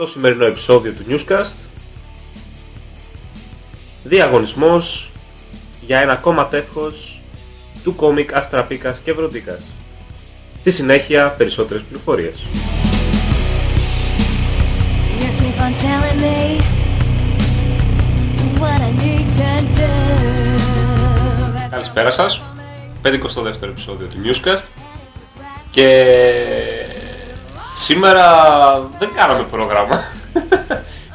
Το σημερινό επεισόδιο του Newscast. Διαγωνισμός για ένα ακόμα τεύχος του κόμικ Αστραπίκας και Βροντίκας. Στη συνέχεια περισσότερες πληροφορίες. You keep on telling me what I need to do. Καλησπέρα σας. 52ο επεισόδιο του Newscast. Και σήμερα δεν κάναμε πρόγραμμα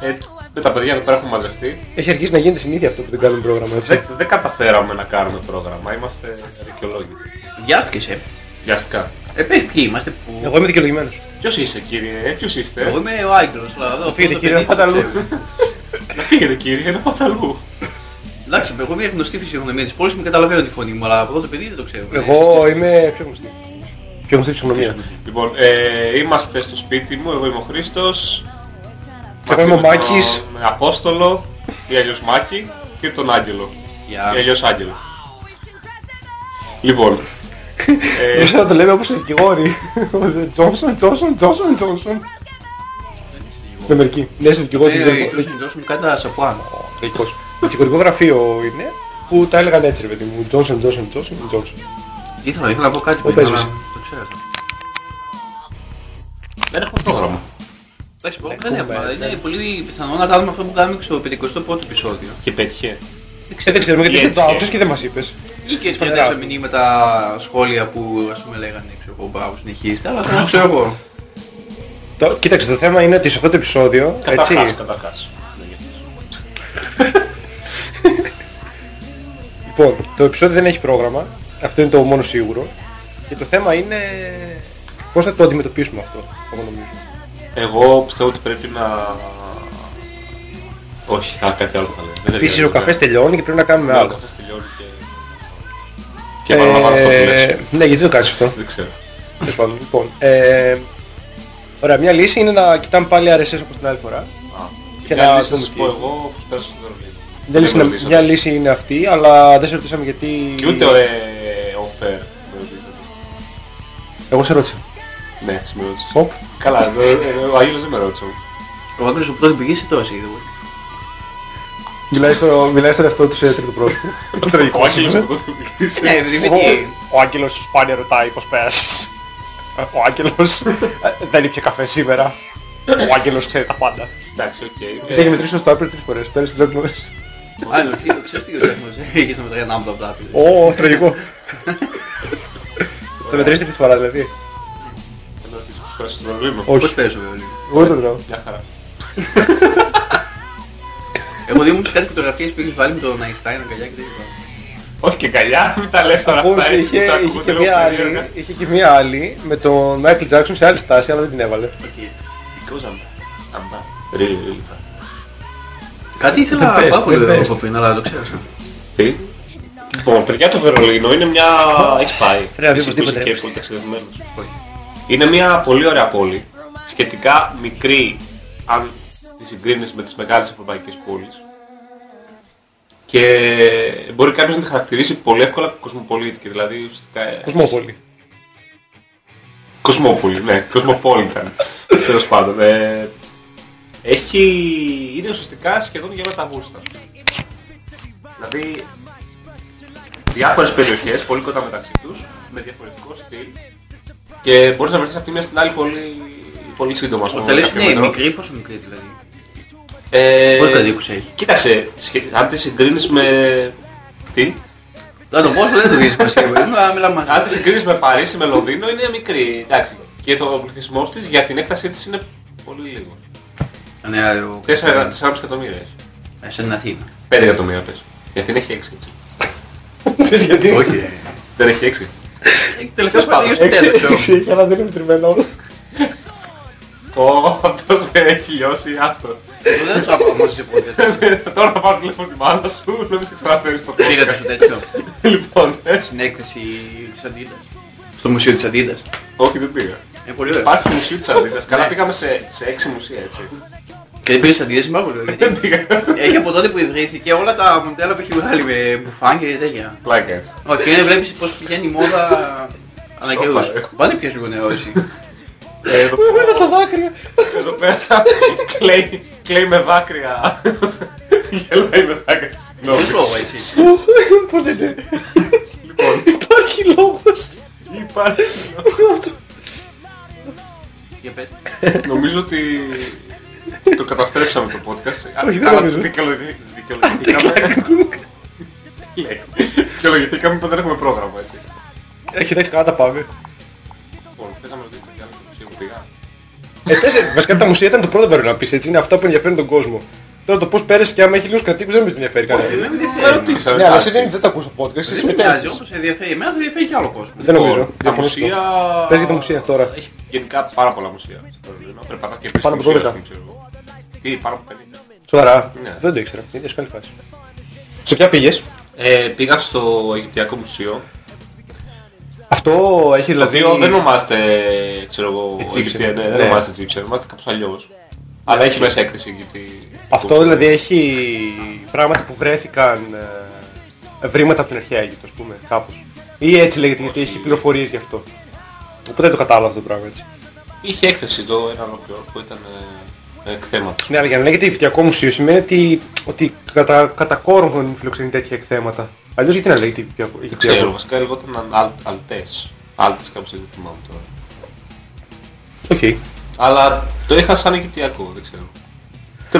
ε, Με τα παιδιά εδώ πέρα έχουμε μαζευτεί Έχει αρχίσει να γίνεται συνήθεια αυτό που δεν κάνουμε πρόγραμμα, έτσι. δεν, δεν καταφέραμε να κάνουμε πρόγραμμα, είμαστε δικαιολόγητοι Βιάστηκες, ε. Βιαστικά Ε, πες ποιοι είμαστε που... Εγώ είμαι δικαιολογημένος. Ποιος είσαι κύριε, ποιος είστε; Εγώ είμαι ο Άγγελος, αλλά εδώ... Φύγετε αυτό το κύριε παιδί- Παταλού. Να φύγετε κύριε, είναι παταλού Εντάξει, εγώ μια γνωστή φυσιογνωμία της πόλης μου καταλαβαίνω τη φωνή μου, αλλά από εδώ το παιδί δεν το ξέρω. Εγώ είμαι πιο γνωστή. Πιο γνωστή φυσιογνωμία. Λοιπόν, ε, είμαστε στο σπίτι μου, εγώ είμαι ο Χρήστος Και εγώ είμαι ο μαζί με Μάκης. τον Απόστολο, ή αλλιώς Μάκη και τον Άγγελο Για... ή αλλιώς Άγγελο Λοιπόν, ε, Εμείς να το λέμε όπως οι δικηγόροι. Τζόνσον, Τζόνσον, Τζόνσον, Τζόνσον. Με μερική. Ναι, στο δικηγόρο. Ε, δικηγόρο- ίσως δώσουμε κάτι να σαπουάνω. Λογικός. Δικηγορικό γραφείο είναι που τα έλεγαν έτσι ρε παιδί μου. Τζόνσον, Τζόνσον, Τζόνσον, Τζόνσον. Ήθελα, ήθελα να πω κάτι Ω, που πες ήθελα εσύ. να το ξέρω. δεν έχουμε πρόγραμμα Εντάξει, πω, δεν έχουμε, αλλά είναι πολύ πιθανό να κάνουμε αυτό που κάνουμε στο 51ο επεισόδιο. και πέτυχε Ε, δεν ξέρουμε γιατί Έτσι, δεν το ε. άκουσες και δεν μας είπες. Ή και έτσι Σπανερά. πιάνετε μηνύματα σχόλια που ας πούμε λέγανε, ξέρω εγώ, μπράβο συνεχίστε, αλλά δεν ξέρω εγώ. Το- Κοίταξε, το θέμα είναι ότι σε αυτό το επεισόδιο, Καταρχάς, έτσι, καταρχάς Λοιπόν, το επεισόδιο δεν έχει πρόγραμμα. Αυτό είναι το μόνο σίγουρο. Και το θέμα είναι πώς θα το αντιμετωπίσουμε αυτό, εγώ νομίζω. Εγώ πιστεύω ότι πρέπει να... Όχι, κα- κάτι άλλο θα λέω Δεν Επίσης ο ταιριάζει, καφές ναι. τελειώνει και πρέπει να κάνουμε Ναι, ο άλλο. καφές τελειώνει και... Και επαναλαμβάνω αυτό που λες Ε, ναι, γιατί το κάνεις αυτό. Δεν ξέρω Τέλος πάντων, λοιπόν. Ε, ωραία, μια λύση είναι να κοιτάμε πάλι RSS όπως την άλλη φορά. Α, Και μια να λύση δούμε σας τι. πω εγώ πώς πέρασα στο Βερολίνο Μια λύση, Δεν με είναι, ρωτήσατε. μια λύση είναι αυτή, αλλά δεν σε ρωτήσαμε γιατί... Και ούτε ε, offer με ρωτήσατε. Εγώ σε ρώτησα. Ναι, σε με ρώτησες. Οπ. Καλά, ε, ε, ο Άγγελος δεν με ρώτησε. όμως. Ο Άγγελος ο πρώτος πήγε σε τόση, είδε. Μιλάει, στο, μιλάει στον εαυτό του σε τρίτο πρόσωπο. Ο Άγγελος με τότε πήγε. Ναι, επειδή με Ο, τι. ο Άγγελος σπάνια ρωτάει πώς πέρασες. Ο Άγγελος ε, δεν ήπια καφέ σήμερα. Ο Άγγελος ξέρει τα πάντα. Εντάξει, οκ. Επίσης έχει μετρήσει στο Στάπερ τρεις φορές. Πέρασε τους δόκιμες. Ο Άγγελος, τι- ξέρεις τι ο Τέχνος, είχε στο μετράγια να μου τα πει. Ω, τραγικό. Το μετρήσει την φορά δηλαδή. Θα με ρωτήσεις πώς πέρασες στο Βερολίνο. Πώς Όχι. παίζω βέβαια λίγο. Εγώ δεν το ρωτάω. Μια χαρά. Εγώ δει μου και κάτι φωτογραφίες που έχεις βάλει με τον Αϊνστάιν αγκαλιά και τέτοια. Όχι και καλιά, μην τα λες τώρα Πώς αυτά έτσι είχε, που τα είχε, ακούγονται και λίγο μία άλλη, περίεργα. είχε και μία άλλη με τον Μάικλ Τζάκσον σε άλλη στάση, αλλά δεν την έβαλε. Οκ. Because I'm I'm bad. Really, really bad. Κάτι ήθελα The best, πάρα πολύ the ωραίο best. από πριν, αλλά το ξέχασα. Τι; Λοιπόν, παιδιά το Βερολίνο είναι μια... Έχεις πάει. Πρέπει να δει Εσύ που είσαι οπωσδήποτε, και ρε. πολύ ταξιδευμένος. Είναι μια πολύ ωραία πόλη. Σχετικά μικρή, αν τη συγκρίνεις με τις μεγάλες ευρωπαϊκές πόλεις και μπορεί κάποιος να τη χαρακτηρίσει πολύ εύκολα κοσμοπολίτικη, δηλαδή ουσιαστικά... ε, Κοσμόπολη. Κοσμόπολη, ναι, Κοσμοπόλιταν. Τέλος πάντων. Ε, έχει... είναι ουσιαστικά σχεδόν για όλα τα γούστα. Δηλαδή, διάφορες περιοχές, πολύ κοντά μεταξύ τους, με διαφορετικό στυλ και μπορείς να βρεθείς από τη μία στην άλλη πολύ, πολύ σύντομα. ας πούμε, Όταν λες κάποιο ναι, μέτρο. μικρή, πόσο μικρή δηλαδή; Ε, Πόσους κατοίκους έχει. Κοίταξε, σχε- αν τη συγκρίνεις με... Τι; Δεν το πόσο δεν το δίνει σημασία, παιδί μου, αλλά μιλάμε μαζί. Αν τη συγκρίνεις με Παρίσι, με Λονδίνο είναι μικρή, εντάξει. Και το πληθυσμός της για την έκτασή της είναι πολύ λίγο. Ναι, αλλά ο- 4 εκατομμύρια. έχει. Ε, Σαν την Αθήνα. 5 εκατομμύρια πες. Γιατί δεν έχει 6 έτσι. Ξέρεις γιατί; Όχι, ε. Δεν έχει 6. Τελευταίος πάντων, πατήγιος στην Έξι, τέλος. έξι έχει, αλλά δεν είναι μετρημένα όλα. Ω, αυτός έχει λιώσει αυτό. Δεν θα πάω μαζί σε podcast. Τώρα θα πάρω τηλέφωνο τη μάνα σου, να μην σε ξαναφέρεις στο Πήγατε στο τέτοιο, Λοιπόν, ε, στην έκθεση της Αντίδας. Στο μουσείο της Αντίδας. όχι δεν πήγα. Είναι πολύ ωραίο. Υπάρχει μουσείο της Αντίδας. Καλά Ναι. πήγαμε σε, σε 6 μουσεία έτσι. Και δεν πήγες Αντίδας, είναι πάρα πολύ ωραίο. Δεν γιατί πήγα. Έχει από τότε που ιδρύθηκε όλα τα μοντέλα που έχει βγάλει με μπουφάν και τέτοια. Πλάκα έτσι. Όχι, είναι βλέπεις πως πηγαίνει η μόδα ανά καιρούς. Όπα, ε. Πάνε πιες λίγο νερό εσύ. Ε, Εδώ Εμένα τα δάκρυα. εδώ πέρα κλαίει, κλαίει με δάκρυα. Γελάει με δάκρυα. Συγγνώμη. Δεν λόγο έτσι. Πότε ναι. Λοιπόν, Υπάρχει λόγος. υπάρχει. Για πες. Νομίζω ότι το καταστρέψαμε το podcast. Όχι, δεν Αλλά νομίζω. δικαιολογη- Δικαιολογηθήκαμε. Λέει. Δικαιολογηθήκαμε που δεν έχουμε πρόγραμμα έτσι. Έχει εντάξει καλά τα πάμε. Λοιπόν, θες να με ρωτήσεις για άλλο μουσείο που πήγα. Ε, πες, ε, βασικά τα μουσεία ήταν το πρώτο πρέπει να πεις έτσι. Είναι αυτά που ενδιαφέρουν τον κόσμο. Τώρα το πώς πέρασε και άμα έχει λίγους κατοίκους δεν με ενδιαφέρει κανένα. Δεν με Με ενδιαφέρει. ρωτήσα, Ναι, αλλά εντάξει. εσύ δεν, δεν τα ακούς στο podcast, εσύ Δεν με νοιάζει, συμμετέχεις. όπως ενδιαφέρει εμένα, θα ενδιαφέρει και άλλο κόσμο. Δεν νομίζω. Λοιπόν, Τα Διαφωνώ σε αυτό. μουσεία... Πες για τα μουσεία τώρα. Έχει γενικά πάρα πολλά μουσεία στο Βερολίνο. Περπατάς και πεις Πάνω από μουσείο, 12. Ας πούμε, ξέρω εγώ. Τι, πάνω από 50. Σοβαρά. Ναι. Δεν το ήξερα. Είναι σε καλή φάση. Σε ποια πήγες; Ε, πήγα στο Αιγυπτιακό Μουσείο. Αυτό έχει δηλαδή... Δηλαδή δεν ονομάζεται, ξέρω εγώ, Egyptian. Αιγυπτία, ναι, δεν Ναι. ονομάζεται Egyptian, ονομάζεται κάπως αλλιώς. Αλλά έχει μέσα έκθεση Αιγυπτή. Αυτό δηλαδή έχει πράγματα που βρέθηκαν ε, βρήματα από την αρχαία Αίγυπτο, ας πούμε, κάπως. Ή έτσι λέγεται γιατί έχει πληροφορίες γι' αυτό. Οπότε δεν το κατάλαβα αυτό το πράγμα έτσι. Είχε έκθεση το ένα ολόκληρο που ήταν ε, εκθέματα. Ναι, αλλά για να λέγεται Αιγυπτιακό Μουσείο σημαίνει ότι, ότι κατά, κατά κόρον φιλοξενεί τέτοια εκθέματα. Αλλιώς γιατί να λέγεται Αιγυπτιακό. Δεν ξέρω, Αιγυπτιακό. βασικά λεγόταν αλ- αλτές. Άλτες κάπως έτσι δεν θυμάμαι τώρα. Οκ. Αλλά το είχα σαν Αιγυπτιακό, δεν ξέρω.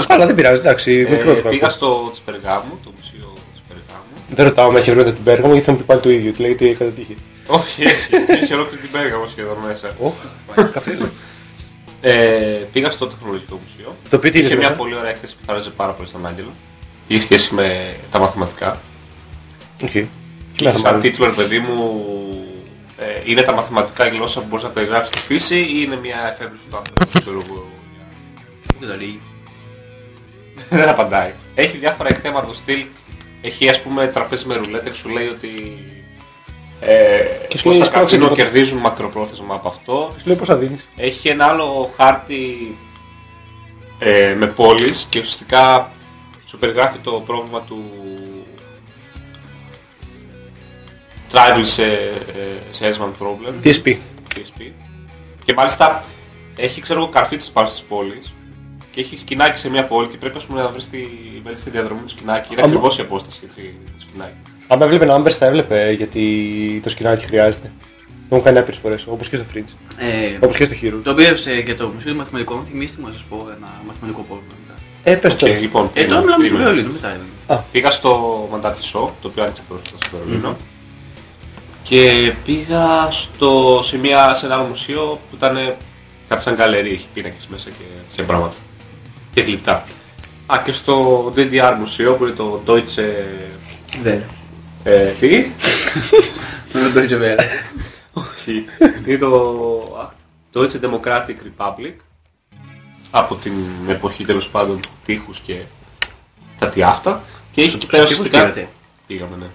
Αλλά δεν πειράζει, εντάξει, μικρό Ε, το πήγα κακό. στο της Περγάμου, το μουσείο της Περγάμου. Δεν ρωτάω αν έχει βρει την Πέργαμο γιατί θα μου πει πάλι το ίδιο, ότι λέγεται κατά τύχη. Όχι, έχει, έχει ολόκληρη την Πέργαμο σχεδόν μέσα. Ω, καφρίλα. Ε, πήγα στο τεχνολογικό μουσείο. Το οποίο τι είναι Είχε μια μέσα; πολύ ωραία έκθεση που θα άρεσε πάρα πολύ στον Άγγελο. Είχε σχέση με τα μαθηματικά. Οκ. Και είχε σαν τίτλο, ρε παιδί μου, ε, είναι τα μαθηματικά η γλώσσα που μπορείς να περιγράψεις στη φύση ή είναι μια εφεύρεση του άνθρωπου, ξέρω εγώ. Δεν το λέει. Δεν απαντάει. Έχει διάφορα εκθέματα στο στυλ. Έχει ας πούμε τραπέζι με ρουλέτα και σου λέει ότι ε, Και σου πώς λέει, τα «Σπρώξε καζίνο το». κερδίζουν μακροπρόθεσμα από αυτό. Σου λέει πόσα δίνεις. Έχει ένα άλλο χάρτη ε, με πόλεις και ουσιαστικά σου περιγράφει το πρόβλημα του travel σε, ε, salesman problem. TSP. PSP. Και μάλιστα έχει ξέρω εγώ καρφίτσες πάνω στις πόλεις και έχει σκηνάκι σε μια πόλη και πρέπει ας πούμε, να βρεις τη μέγιστη διαδρομή του σκηνάκι. Είναι Άμα- ακριβώς η απόσταση έτσι, του σκηνάκι. Αν έβλεπε Numbers θα έβλεπε γιατί το σκηνάκι χρειάζεται. Το έχουν κάνει άπειρες φορές, όπως και στο Fringe. Ε, Όπως και στο Hero. Το πήρε και το Μουσείο του Μαθηματικού, μου θυμίστε μου να σας πω ένα μαθηματικό πρόβλημα μετά. Ε, πες Οκ, το. λοιπόν, Ε, τώρα μιλάμε για το περίμενε. Βερολίνο, μετά είναι. Πήγα στο Μαντάρτι Show, το οποίο άνοιξε πρόσφατα στο Βερολίνο. Και πήγα στο, σε, μια, σε ένα άλλο μουσείο που ήταν κάτι σαν γκαλερί, έχει πίνακες μέσα και, και πράγματα. Και γλυπτά. Α, και στο DDR μουσείο που είναι το Deutsche... Δεν. Ε, τι; Δεν το είχε βέβαια. Όχι. είναι το α, Deutsche Democratic Republic. Από την εποχή τέλος πάντων του τείχους και τα τι αυτά. Και έχει εκεί πέρα τείχους ουσιαστικά... πήγατε; Πήγαμε, ναι.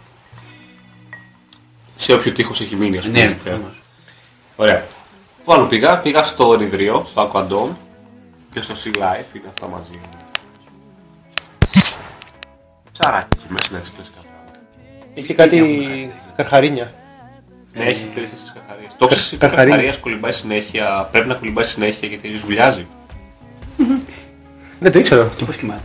Σε όποιο τείχος έχει μείνει, ας πούμε. Ναι, εκεί πέρα. όμως. Ωραία. Πού άλλο πήγα, πήγα στο Ενιδρίο, στο Aquadome. Και στο Sea Life είναι αυτά μαζί. Ψαράκι εκεί μέσα να έχεις κλασικά πράγματα. Είχε κάτι καρχαρίνια. Ναι, έχει τρεις τέσσερις καρχαρίες. Το ξέρεις ότι η καρχαρία. καρχαρίας κολυμπάει συνέχεια, πρέπει να κολυμπάει συνέχεια γιατί σβουλιάζει. Ναι, το ήξερα. Και πώς κοιμάται.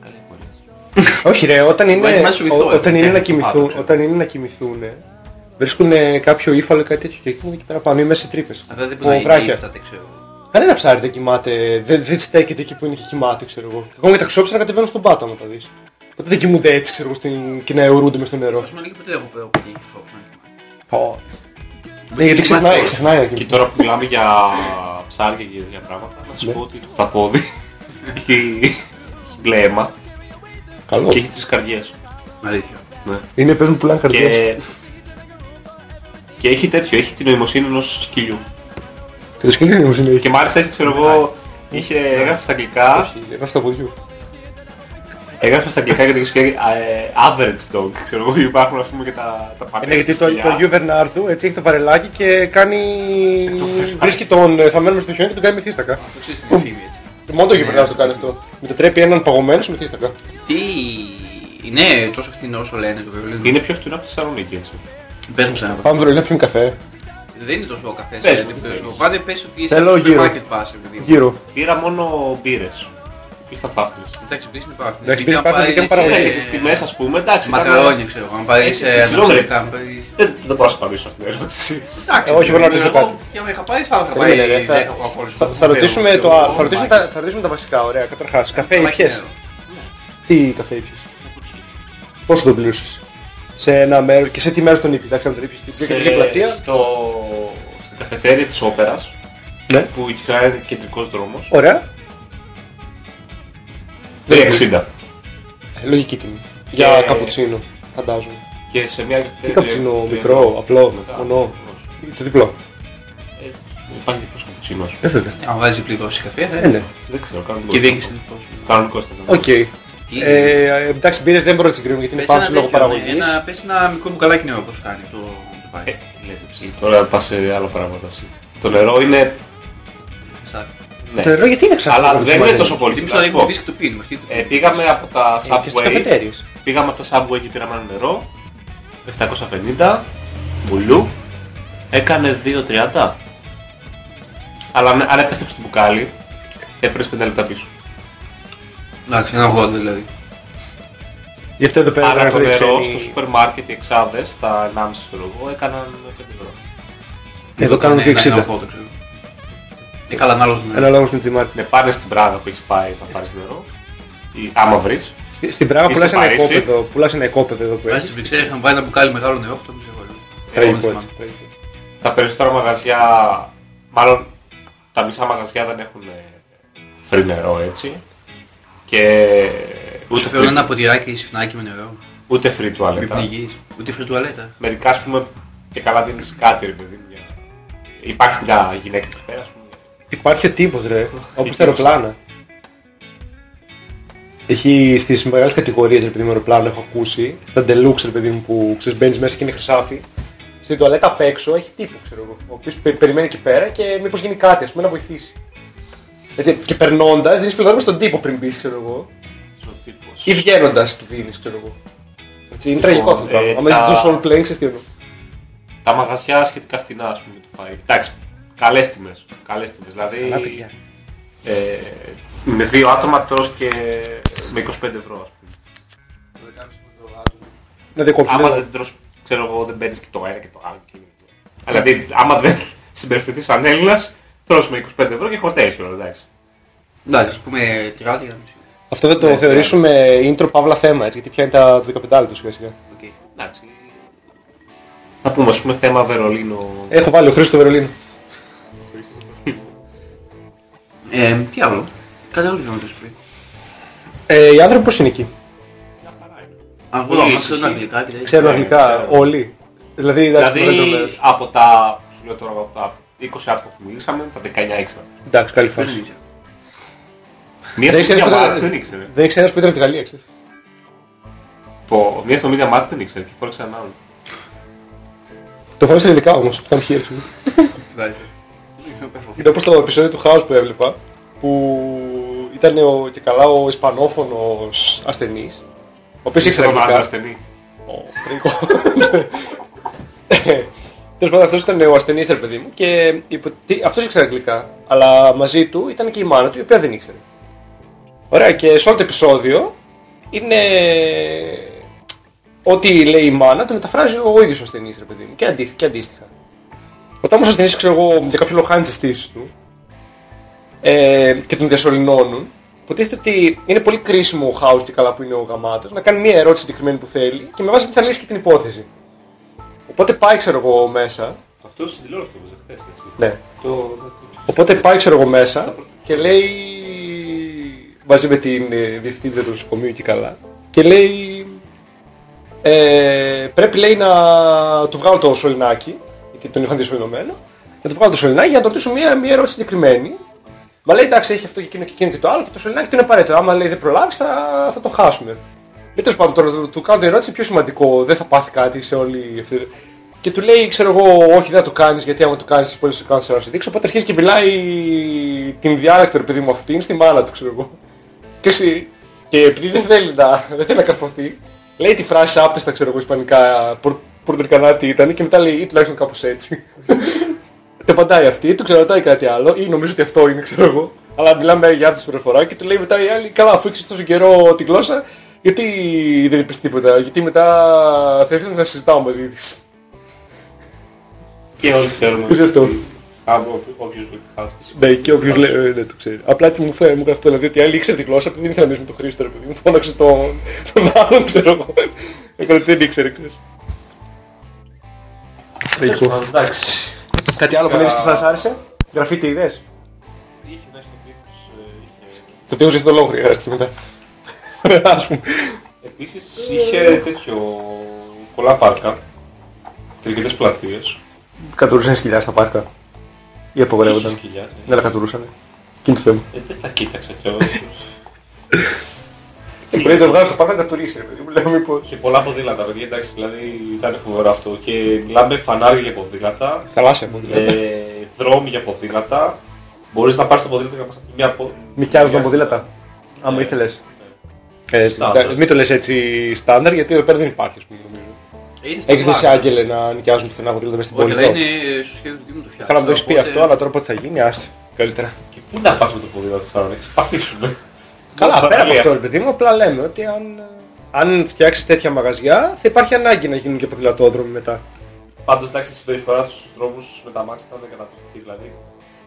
Καλή πορεία. Όχι ρε, όταν είναι, Μπορεί να κοιμάσαι στο βυθό, ό- όταν ε. είναι Ε, να κοιμηθούν, άτοξε. όταν είναι να κοιμηθούν, βρίσκουν κάποιο ύφαλο ή κάτι τέτοιο και κοιμούνται εκεί πέρα πάνω ή μέσα σε τρύπες. Αυτά δεν Από μπορεί να βράχια. γίνει, αυτά δεν ξέρω. Κανένα ψάρι δεν κοιμάται, δεν, δεν στέκεται εκεί που είναι και κοιμάται, ξέρω εγώ. Ακόμα και τα ξόψαρα κατεβαίνουν στον πάτο, άμα τα δεις. Οπότε δεν κοιμούνται έτσι, ξέρω εγώ, στην... και να αιωρούνται μες στο νερό. Ας πούμε λίγη ποτέ έχω έχω πει έχει σώψει να κοιμάται. Πω. Ναι, γιατί κοιμάται ξεχνάει, όλο. ξεχνάει να Και κοιμηθεί. τώρα που μιλάμε για ψάρια και για πράγματα, να σας Ναι. πω ότι το χταπόδι έχει έχει μπλε αίμα Καλό. και έχει τρεις καρδιές. Αλήθεια. Ναι. Είναι παίζουν πουλάνε καρδιές. Και... και έχει τέτοιο, έχει την νοημοσύνη ενός σκυλιού. Και το σκυλί είναι μου συνέχεια. Και μάλιστα έχει, ξέρω εγώ, είχε, έγραφε στα αγγλικά, Όχι, έγραψε το ποδιού. Έγραφε στα αγγλικά για το σκυλί ε, average dog, ξέρω εγώ, υπάρχουν ας πούμε και τα, τα Είναι πανέμορφα γιατί το, σκυλιά. το Γιου Βερνάρδου έτσι έχει το βαρελάκι και κάνει... Το βαρελάκι. βρίσκει τον ε, θαμμένο μες στο χιόνι και τον κάνει μυθίστακα. Αυτό ξέρεις την φήμη έτσι. Και μόνο το Γιου Βερνάρδου το κάνει αυτό. Μετατρέπει έναν παγωμένος σε μυθίστακα. Τι... Είναι τόσο φθηνό όσο λένε το Βερολίνο. Είναι πιο φτηνό από τη Θεσσαλονίκη έτσι. Πες μου ξανά. Πάμε Βερολίνο να πιούμε καφέ. Δεν είναι τόσο ο καφές. Πες ε, μου, τι πες θέλεις. μου. Πάντε πες ότι είσαι Θέλω στο γύρω. σούπερ μάρκετ πας. επειδή μου. Γύρω. Πήρα μόνο μπύρες. Πίστα πάφτες. Εντάξει, πεις είναι υπάρχουν. Εντάξει, Εκεί πεις αν υπάρχουν, πάρεις, γιατί είναι παραγωγή. ε, Ναι, και τις τιμές ας πούμε, εντάξει. ήταν- Μακαρόνια ξέρω. Αν πάρεις Ε, ε, συγγνώμη, ανατολικά, αν πάρεις... Δεν, δεν μπορώ να σου απαντήσω αυτήν την ερώτηση. Εντάξει, Ε, όχι, εγώ να ρωτήσω εγώ, κάτι. Και άμα είχα πάει θα είχα πάει Περίμενε, ρε, 10 θα- κοκακόλες. Θα, θα, ρωτήσουμε το, α- θα, ρωτήσουμε τα, θα ρωτήσουμε τα βασικά, ωραία. Καταρχάς, καφέ ήπιες. Τι καφέ ήπιες. Πόσο το πλούσιες. Σε ένα μέρος και σε τι μέρος τον ήπιες; Εντάξει, αν τον ήπιες στην Σε- κεντρική πλατεία. στο, στην καφετέρια της όπερας, Ναι. που εκεί πέρα είναι κεντρικός δρόμος, Ωραία. 360. Ε, Λογική τιμή. Για καπουτσίνο, φαντάζομαι. Και σε μια καφετέρια... Τι καπουτσίνο, τρία- μικρό, απλό, Μεγάλο. μονό. Όχι. Το διπλό. Ε, Υπάρχει διπλός καπουτσίνος. Ε, βέβαια. Αν βάζεις διπλή δόση καφέ, Ε, δεν ναι. Δεν ξέρω, κανονικός. Και δεν έχεις διπλό. Κανονικός ήταν. Οκ. Τι- Ε, εντάξει, μπύρες δεν μπορώ να τις συγκρίνουμε γιατί είναι Πες ένα φάση λόγω τέτοιο, ναι, παραγωγής. Ένα, πες ένα μικρό μπουκαλάκι νερό όπως κάνει το το πάει. Ε, τι λέτε ψηλή, τώρα πας σε άλλα πράγματα εσύ. Το νερό είναι... Σαν. Ναι. Το νερό γιατί είναι ξαφνικά. Αλλά δεν είναι τόσο πολύ. Γιατί Να μισό σου δίπλα πω. πεις και το πίνουμε. αυτή το Ε, πίνουμε. πήγαμε από τα Και στις Subway, καφετέριες. πήγαμε από τα Subway και πήραμε ένα νερό, 750, μπουλού, έκανε 2.30. Αλλά αν, αν επέστρεψε το μπουκάλι, έπαιρνες 5 λεπτά πίσω. Εντάξει, ένα 80 δηλαδή. Γι' αυτό εδώ πέρα Άρα το έρχονται νερό ξένοι- στο σούπερ μάρκετ οι εξάδες, τα 1,5 ξέρω εγώ, έκαναν 5 ευρώ. Εδώ κάνουν Ναι, 2,60. Ένα 80, ξέρω. Ε, καλά, ανάλογα στο νερό. Αναλόγως με τη μάρκα. Ναι, πάνε στην Πράγα που έχεις πάει θα πάρεις νερό, ή άμα βρεις. Στη- Στην Πράγα Ή πουλάς στο ένα Παρίσι. οικόπεδο, πουλάς ένα οικόπεδο εδώ που Πάει έχεις. στην Βρυξέλλες είχαν βάλει ένα μπουκάλι μεγάλο νερό, αυτό δεν ξέρω. Τραγικό Εγώ δεν έτσι. θυμάμαι. τραγικό. Τα περισσότερα μαγαζιά, μάλλον τα μισά μαγαζιά δεν έχουν free νερό έτσι. Και ούτε Σου φέρουν ένα free, ποτηράκι συχνάκι με νερό. ούτε free Μη τουαλέτα. πνιγείς. Ούτε φρύ τουαλέτα. Μερικά ας πούμε και καλά δίνεις κάτι ρε παιδί μου. για- Υπάρχει μια γυναίκα εκεί πέρα ας πούμε. Υπάρχει ο τύπος ρε, όπως τα τύπος. αεροπλάνα. Έχει στις μεγάλες κατηγορίες ρε παιδί μου αεροπλάνο έχω ακούσει, τα deluxe ρε παιδί μου που ξέρεις μπαίνεις μέσα και είναι χρυσάφι. Στην τουαλέτα απ' έξω έχει τύπο ξέρω εγώ, ο οποίος πε- περιμένει εκεί πέρα και μήπως γίνει κάτι ας πούμε να βοηθήσει. Έτσι, και περνώντας δίνεις φιλοδόρημα στον τύπο πριν μπεις ξέρω εγώ. Ο τύπος. Ή βγαίνοντας του δίνεις ξέρω εγώ. Έτσι, είναι τραγικό αυτό το ε, πράγμα. Άμα τα- είσαι το role playing ξέρεις τι εννοώ. Τα μαγαζιά σχετικά φτηνά ας πούμε το φάει. Εντάξει, καλές τιμές. Καλές τιμές. Δηλαδή Καλά παιδιά. ε, με δύο άτομα τρως και με 25 ευρώ ας πούμε. Να διακόψω Άμα λίγο. δεν τρως, ξέρω εγώ, δεν παίρνεις και το ένα και το άλλο. Και... Δηλαδή, άμα δεν συμπεριφερθείς σαν Έλληνας, τρως με 25 ευρώ και χορταίνεις κιόλας, εντάξει. Εντάξει, ας πούμε 30 για να μισή. Αυτό θα το Ναι, θεωρήσουμε intro παύλα θέμα έτσι, γιατί πιάνει τα 15 λεπτά σιγά σιγά. Οκ. εντάξει. Θα πούμε, ας πούμε, θέμα Βερολίνο. Έχω βάλει ο Χρήστος στο Βερολίνο. Ε, τι άλλο; Κάτι άλλο θέλω να το σου πει. Ε, οι άνθρωποι πώς είναι εκεί; Αν Πολύ μπορώ να ήσυχοι. ξέρουν αγγλικά και τέτοια. Ξέρουν Ναι, αγγλικά ξέρω. όλοι. Δηλαδή, εντάξει, το μεγαλύτερο Δηλαδή, μέρος. από τα, σου λέω τώρα, από τα 20 άτομα που μιλήσαμε, τα 19 ήξερα. Εντάξει, καλή Ποιος φάση. δεν ήξερε. Μία Δεν στο ξέρεις Media ποτέ- Markt δεν ήξερε. Δεν ήξερες ένας που ήταν από τη Γαλλία, ξέρεις. Το, μία στο Media Markt δεν ήξερε και φόρεξε έναν άλλον. Το φώνησε ελληνικά όμως, ήταν χείρι. Ευχαριστώ. Είναι όπως το επεισόδιο του House που έβλεπα, που ήταν ο, και καλά ο Ισπανόφωνος ασθενής, ο οποίος ήξερε Ξέρω αγγλικά. ασθενή. Ο Τρίκο. Τέλος πάντων αυτός ήταν ο ασθενής ρε παιδί μου και υπο... τι- αυτός ήξερε αγγλικά. Αλλά μαζί του ήταν και η μάνα του η οποία δεν ήξερε. Ωραία και σε όλο το επεισόδιο είναι ό,τι λέει η μάνα το μεταφράζει ο ίδιος ο ασθενής ρε παιδί μου και, αντί, και αντίστοιχα. Όταν όμως ο ασθενής ξέρω εγώ για κάποιο λόγο χάνεις τις αισθήσεις του ε, και τον διασωληνώνουν υποτίθεται ότι είναι πολύ κρίσιμο ο Χάους και καλά που είναι ο γαμάτος να κάνει μια ερώτηση συγκεκριμένη που θέλει και με βάση αυτή θα λύσει και την υπόθεση. Οπότε πάει ξέρω εγώ μέσα Αυτό στην τηλεόραση το έπαιζε χθες, έτσι. ναι. Το... Οπότε πάει ξέρω εγώ μέσα και λέει μαζί με την ε, διευθύντρια του νοσοκομείου και καλά και λέει ε, πρέπει λέει να του βγάλω το σωληνάκι γιατί τον είχαν διασωληνωμένο να του βγάλω το σωληνάκι για να του ρωτήσω μια, μια ερώτηση συγκεκριμένη Μα λέει εντάξει έχει αυτό και εκείνο και εκείνο και το άλλο και το σωληνάκι του είναι απαραίτητο. Άμα λέει δεν προλάβεις θα, θα το χάσουμε. Δεν τέλος πάντων τώρα του, του κάνω την ερώτηση πιο σημαντικό, δεν θα πάθει κάτι σε όλη αυτή. Και του λέει ξέρω εγώ όχι δεν θα το κάνεις γιατί άμα το κάνεις πολύ σε κάνω να σε δείξω. Οπότε αρχίζει και μιλάει την διάλεκτο ρε παιδί μου αυτήν στη μάνα του ξέρω εγώ. Και, εσύ, και επειδή δεν θέλει να, δεν θέλει να καρφωθεί, λέει τη φράση άπτεστα ξέρω εγώ ισπανικά, πορ, πορτρικανά τι ήταν και μετά λέει ή τουλάχιστον κάπως έτσι. Του απαντάει αυτή, του ξαναρωτάει κάτι άλλο ή νομίζω ότι αυτό είναι ξέρω εγώ. Αλλά μιλάμε για άπτεστη προφορά και του λέει μετά η άλλη καλά αφού ήξερες τόσο καιρό τη γλώσσα γιατί δεν είπες τίποτα, γιατί μετά θα ήθελα να συζητάω μαζί της. Και όλοι ξέρουμε. Ξέρεις αυτό. ότι- Α, ο- Όποιος βλέπει χάος της Ναι, και όποιος λέει, ε, ναι, το ξέρει. Απλά έτσι μου φέρει, μου έκανε αυτό, δηλαδή ότι η άλλη ήξερε τη γλώσσα, επειδή δεν ήθελα να μιλήσει με τον Χρήστο, ρε παιδί μου, φώναξε τον, τον άλλον, ξέρω εγώ. Εγώ δεν ήξερε, ξέρεις. Τέλος πάντων, Εντάξει. Κάτι άλλο που είδες και σας άρεσε, γραφίτι είδες; Είχε μέσα στο πίθος, ε, είχε... Το τέος ζήσει το λόγο, χρειάστηκε μετά. Ας πούμε. Επίσης είχε τέτοιο... πολλά πάρκα. Τελικετές πλατείες. Κατουρούσαν σκυλιά στα πάρκα. Ή Είχε απογορεύονταν. σκυλιά. Ναι, αλλά κατουρούσαν. Τι είναι το θέμα. Ε, δεν τα κοίταξα κι εγώ. Μπορεί να το βγάλω στο πάρκο να κατουρίσει, ρε παιδί μου, λέω μήπως. Και πολλά ποδήλατα, παιδιά, εντάξει, δηλαδή ήταν φοβερό αυτό. Και μιλάμε φανάρια για ποδήλατα, Θαλάσσια μου, δηλαδή. ε, δρόμοι για ποδήλατα. Μπορείς να πάρεις το ποδήλατο και να πας από τη μία πο... Νοικιάζουν τα ποδήλατα. Άμα Ναι. ήθελες. Ε, Στάνταρ. μην το λες έτσι στάνταρ γιατί εδώ πέρα δεν υπάρχει, ας πούμε, νομίζω. Είναι στα Έχεις δει σε πλάκα. άγγελε να νοικιάζουν πουθενά ποδήλατα μέσα στην Όχι, πόλη. αλλά εδώ; είναι στο σχέδιο του Δήμου το φτιάχνει. Καλά μου το έχεις πει αυτό, αλλά τώρα πότε θα γίνει, άστο. Καλύτερα. Και πού να πας με το ποδήλατο τώρα, να πατήσουμε. Καλά, Μόνο πέρα από παραλία. αυτό, ρε παιδί μου, απλά λέμε ότι αν, αν φτιάξεις τέτοια μαγαζιά, θα υπάρχει ανάγκη να γίνουν και ποδηλατόδρομοι μετά. Πάντως εντάξει η συμπεριφορά τους στους δρόμους με τα αμάξια ήταν καταπληκτική δηλαδή.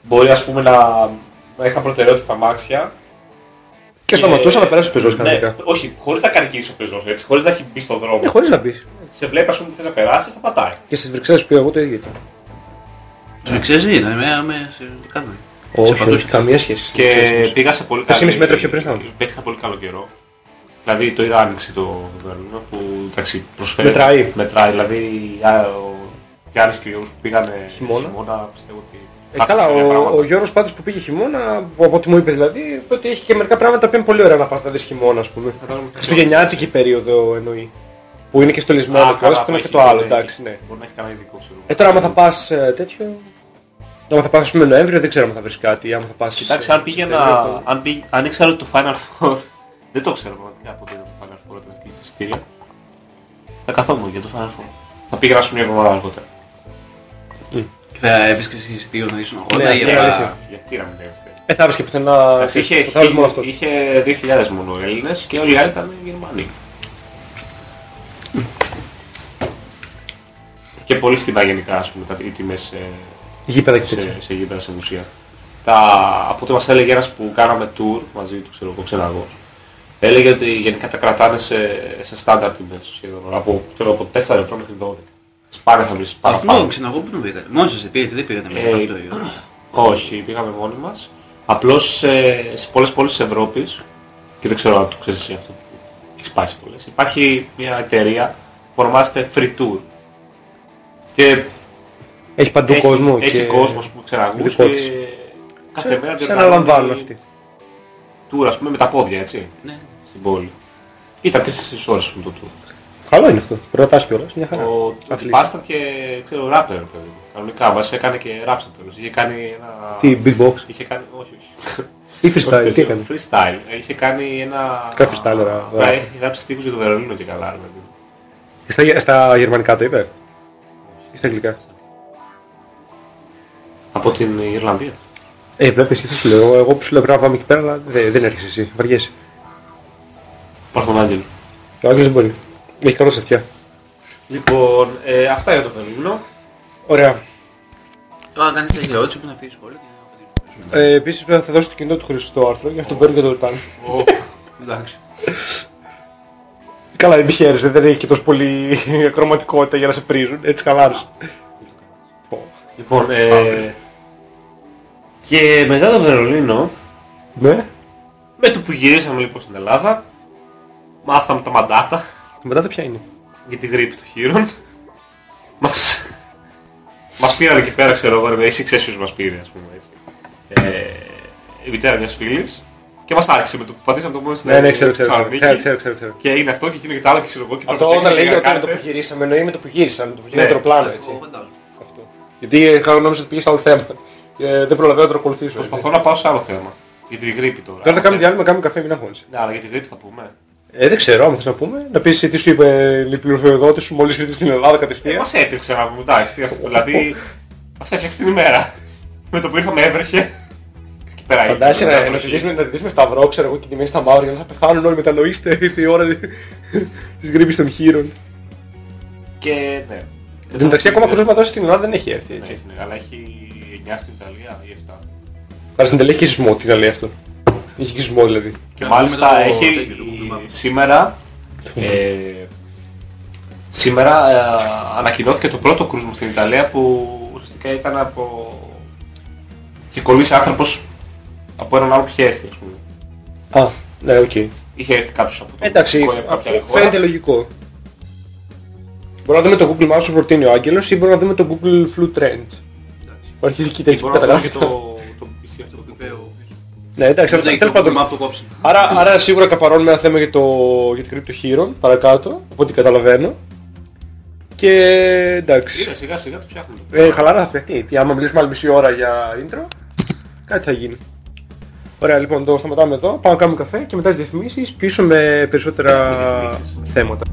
Μπορεί ας πούμε να, να είχαν προτεραιότητα τα αμάξια. Και σταματούσα να περάσει ο πεζός ναι, κανονικά. όχι, χωρίς να καρικίσει ο πεζός έτσι, χωρίς να έχει μπει στον δρόμο. Ε, χωρίς να μπεις. Σε βλέπει ας πούμε που θες να περάσεις, θα πατάει. Και στις Βρυξέλλες που πήγα εγώ το ίδιο ήταν. Δεν ξέρεις, ήταν με, με, σε, κάτω. Σε Όχι, παντούς. όχι, καμία σχέση. Και πήγα σε πολύ Θες μισή μέτρα πιο πριν σταματήσω. Πέτυχα πολύ καλό καιρό. Δηλαδή το είδα άνοιξη το Βερολίνο που εντάξει προσφέρει. Μετράει. Μετράει. Δηλαδή α, ο Γιάννης και ο Γιώργος που πήγανε Χειμώνα. χειμώνα πιστεύω ότι Ε, χάσανε καλά, κάποια ο, πράγματα. ο Γιώργος πάντως που πήγε χειμώνα, που από ό,τι μου είπε δηλαδή, είπε ότι έχει και μερικά πράγματα που είναι πολύ ωραία να πας να δεις χειμώνα, ας πούμε. Φαντάζομαι ότι- Χριστουγεννιάτικη περίοδο εννοεί. Που είναι και στολισμένο Α, και καλά, που είναι και έχει- το άλλο, μπορεί να εντάξει, έχει- ναι. Μπορεί να έχει κανένα ειδικό ξέρω. Ε, τώρα άμα θα πας ε, τέτοιο... Άμα θα πας ας πούμε Νοέμβριο δεν ξέρω αν θα βρεις κάτι, άμα θα πας... Κοιτάξτε, ε, αν πήγαινα, Σεπτέμβριο, αν, πήγ, αν ήξερα ότι το Final Four, δεν το ξέρω πραγματικά πότε είναι το Final Four όταν κλείσει τα εισιτήρια. Θα καθόμουν για το Final Four. Θα πήγαινα ας πούμε μια εβδομάδα αργότερα. Και θα έβρισκες εισιτήριο να δεις τον αγώνα Ναι, ή ναι, απλά... αλήθεια. Γιατί να μην έρθει. Ε, θα βρεις και πουθενά... Εντάξει, είχε, θα βρεις μόνο αυτός. είχε 2.000 μόνο Έλληνες και όλοι οι άλλοι ήταν Γερμανοί. Και πολύ φτηνά γενικά ας πούμε τα, οι τιμές σε, Γήπεδα και τέτοια. σε, σε γήπεδα σε μουσεία. Τα, από ό,τι μας έλεγε ένας που κάναμε tour μαζί του, ξέρω εγώ, ξεναγός, έλεγε ότι γενικά τα κρατάνε σε, σε στάνταρ τιμές σχεδόν, από, ξέρω, από 4 ευρώ μέχρι 12. Σπάνια θα βρεις Αυτό παραπάνω. ξέρω εγώ που τον πήγατε. Μόνος σας πήγατε, δεν πήγατε με Ε, αυτό το ίδιο. Όχι, πήγαμε μόνοι μας. Απλώς σε, σε πολλές πόλεις της Ευρώπης, και δεν ξέρω αν το ξέρεις εσύ αυτό που έχεις πάει σε πολλές, υπάρχει μια εταιρεία που ονομάζεται Free Tour. Και Έχει παντού έχει, κόσμο έχει και... κόσμο που ξεναγούς δικό και της. κάθε Σε- μέρα Σε διοργανώνει αναλαμβάνουν αυτοί. Tour ας πούμε με τα πόδια έτσι, Ναι. στην πόλη. Ήταν 3-4 ώρες με το tour. Καλό είναι αυτό. Προτάσει κιόλας. Μια χαρά. Ο Αθλήτη. Πάστα και ξέρω ράπερ παιδί. μου. Κανονικά μας έκανε και rap στο τέλος. Είχε κάνει ένα... Τι, beatbox. Είχε κάνει... Όχι, όχι. Τι freestyle, Όχι τι τέτοιο, έκανε; Freestyle. Είχε κάνει ένα... Κάτι freestyle, ωραία. Γρα- Έχει γράψει στίχους για το Βερολίνο και καλά. ρε παιδί. Στα, στα γερμανικά το είπε; Ή στα αγγλικά; Από την Ιρλανδία. Ε, βλέπεις, τι θα σου λέω. Εγώ που σου λέω πρέπει να πάμε εκεί πέρα, αλλά δεν, δεν έρχεσαι εσύ. Βαριέσαι. Πάρ' τον Άγγελο. Ο Άγγελος δεν μπορεί. Έχει καλό σε αυτιά. Λοιπόν, ε, αυτά για το Βερολίνο. Ωραία. Τώρα κάνεις τέτοια ερώτηση που να φύγεις σχόλιο και να απαντήσουμε. Ε, επίσης βέβαια θα δώσω το κινητό του Χρήστο στο άρθρο, γι' αυτό παίρνω και το ρωτάνε. Εντάξει. Καλά, δεν χαίρεσαι, δεν έχει και τόσο πολύ ακροματικότητα για να σε πρίζουν. Έτσι χαλάρωσε. Λοιπόν, ε, και μετά το Βερολίνο, Ναι. με το που γυρίσαμε λοιπόν στην Ελλάδα, μάθαμε τα μαντάτα Μετά θα ποια είναι; για τη γρήπη των χείρων. Μας, μας πήραν εκεί πέρα, ξέρω εγώ, ρε, εσύ ξέρεις ποιος μας πήρε, ας πούμε, έτσι. Ε, η μητέρα μιας φίλης και μας άρχισε με το που πατήσαμε το μόνο στην Ναι, ναι, ξέρω, στη ξέρω. Θεσσαλονίκη. Ξέρω, ξέρω, ξέρω, ξέρω. Και είναι αυτό και εκείνο και το άλλο και ξέρω εγώ και Αυτό πρώτος όταν έκανε λέει και ότι με το κάνετε. που γυρίσαμε, εννοεί με το που γύρισαμε, με το που γύρισαμε Ναι. αεροπλάνο, έτσι. Εγώ φαντάζομαι. Αυτό. Γιατί είχα νόμιζα ότι πήγε σε άλλο θέμα. Και δεν προλαβαίνω να το ακολουθήσω. έτσι. Προσπαθώ να πάω σε άλλο θέμα. Για τη γρήπη τώρα. Τώρα θα κάνουμε διάλειμμα, κάνουμε καφέ, μην αγχώνεσαι. Ναι, αλλά για τη γρήπη θα πούμε. Ε, δεν ξέρω, άμα θες να πούμε. Να πεις τι σου είπε η πληροφοριοδότης σου μόλις ήρθες στην Ελλάδα Ε, κατευθείαν. μας έπαιξε να πούμε, εντάξει, αυτό, δηλαδή μας έφτιαξε την ημέρα. Με το που ήρθαμε έβρεχε. Και πέρα Φαντάζεσαι ήρθε, να, μετά να βροχή. τη δεις με- να τη δεις με σταυρό, ξέρω εγώ, και τη μέση στα μαύρα, γιατί θα πεθάνουν όλοι, μετανοείστε, ήρθε η ώρα της γρήπης των χείρων. Και ναι. Εν τω μεταξύ, ακόμα κρούσμα εδώ στην Ελλάδα δεν έχει έρθει, Ναι, έτσι. έχει, ναι, αλλά έχει 9 στην Ιταλία ή 7. Άρα στην τελεία έχει και σεισμό, τι να λέει αυτό. Είχε και σεισμό δηλαδή. Και Και μάλιστα με το έχει τέτοιο, το Google Maps. σήμερα ε, σήμερα ε, ανακοινώθηκε το πρώτο κρούσμα στην Ιταλία που ουσιαστικά ήταν από είχε κολλήσει άνθρωπος από έναν άλλο που είχε έρθει ας πούμε. Α, ναι, οκ. Είχε έρθει κάποιος από το Εντάξει, Μεξικό ή από κάποια άλλη χώρα. φαίνεται λογικό. Μπορούμε να δούμε το Google Maps που προτείνει ο Άγγελος ή μπορούμε να δούμε το Google Flu Trend. Υπάρχει ειδική Και τέτοια που μπορώ να δω και καταλάβει. το, το PC αυτό Το που πιπέο. Ναι, εντάξει, Δεν έχει τέλος το πάντων. Google Map το κόψει. Άρα, άρα σίγουρα καπαρώνουμε ένα θέμα για, το, για την κρύπτο χείρων παρακάτω, από ό,τι καταλαβαίνω. Και εντάξει. Σιγά σιγά σιγά το φτιάχνουμε. Ε, χαλάρα θα φτιαχτεί. Τι, άμα μιλήσουμε άλλη μισή ώρα για intro, κάτι θα γίνει. Ωραία, λοιπόν, το σταματάμε εδώ. Πάμε να κάνουμε καφέ και μετά τις διαφημίσεις πίσω με περισσότερα διαφημίσεις. θέματα.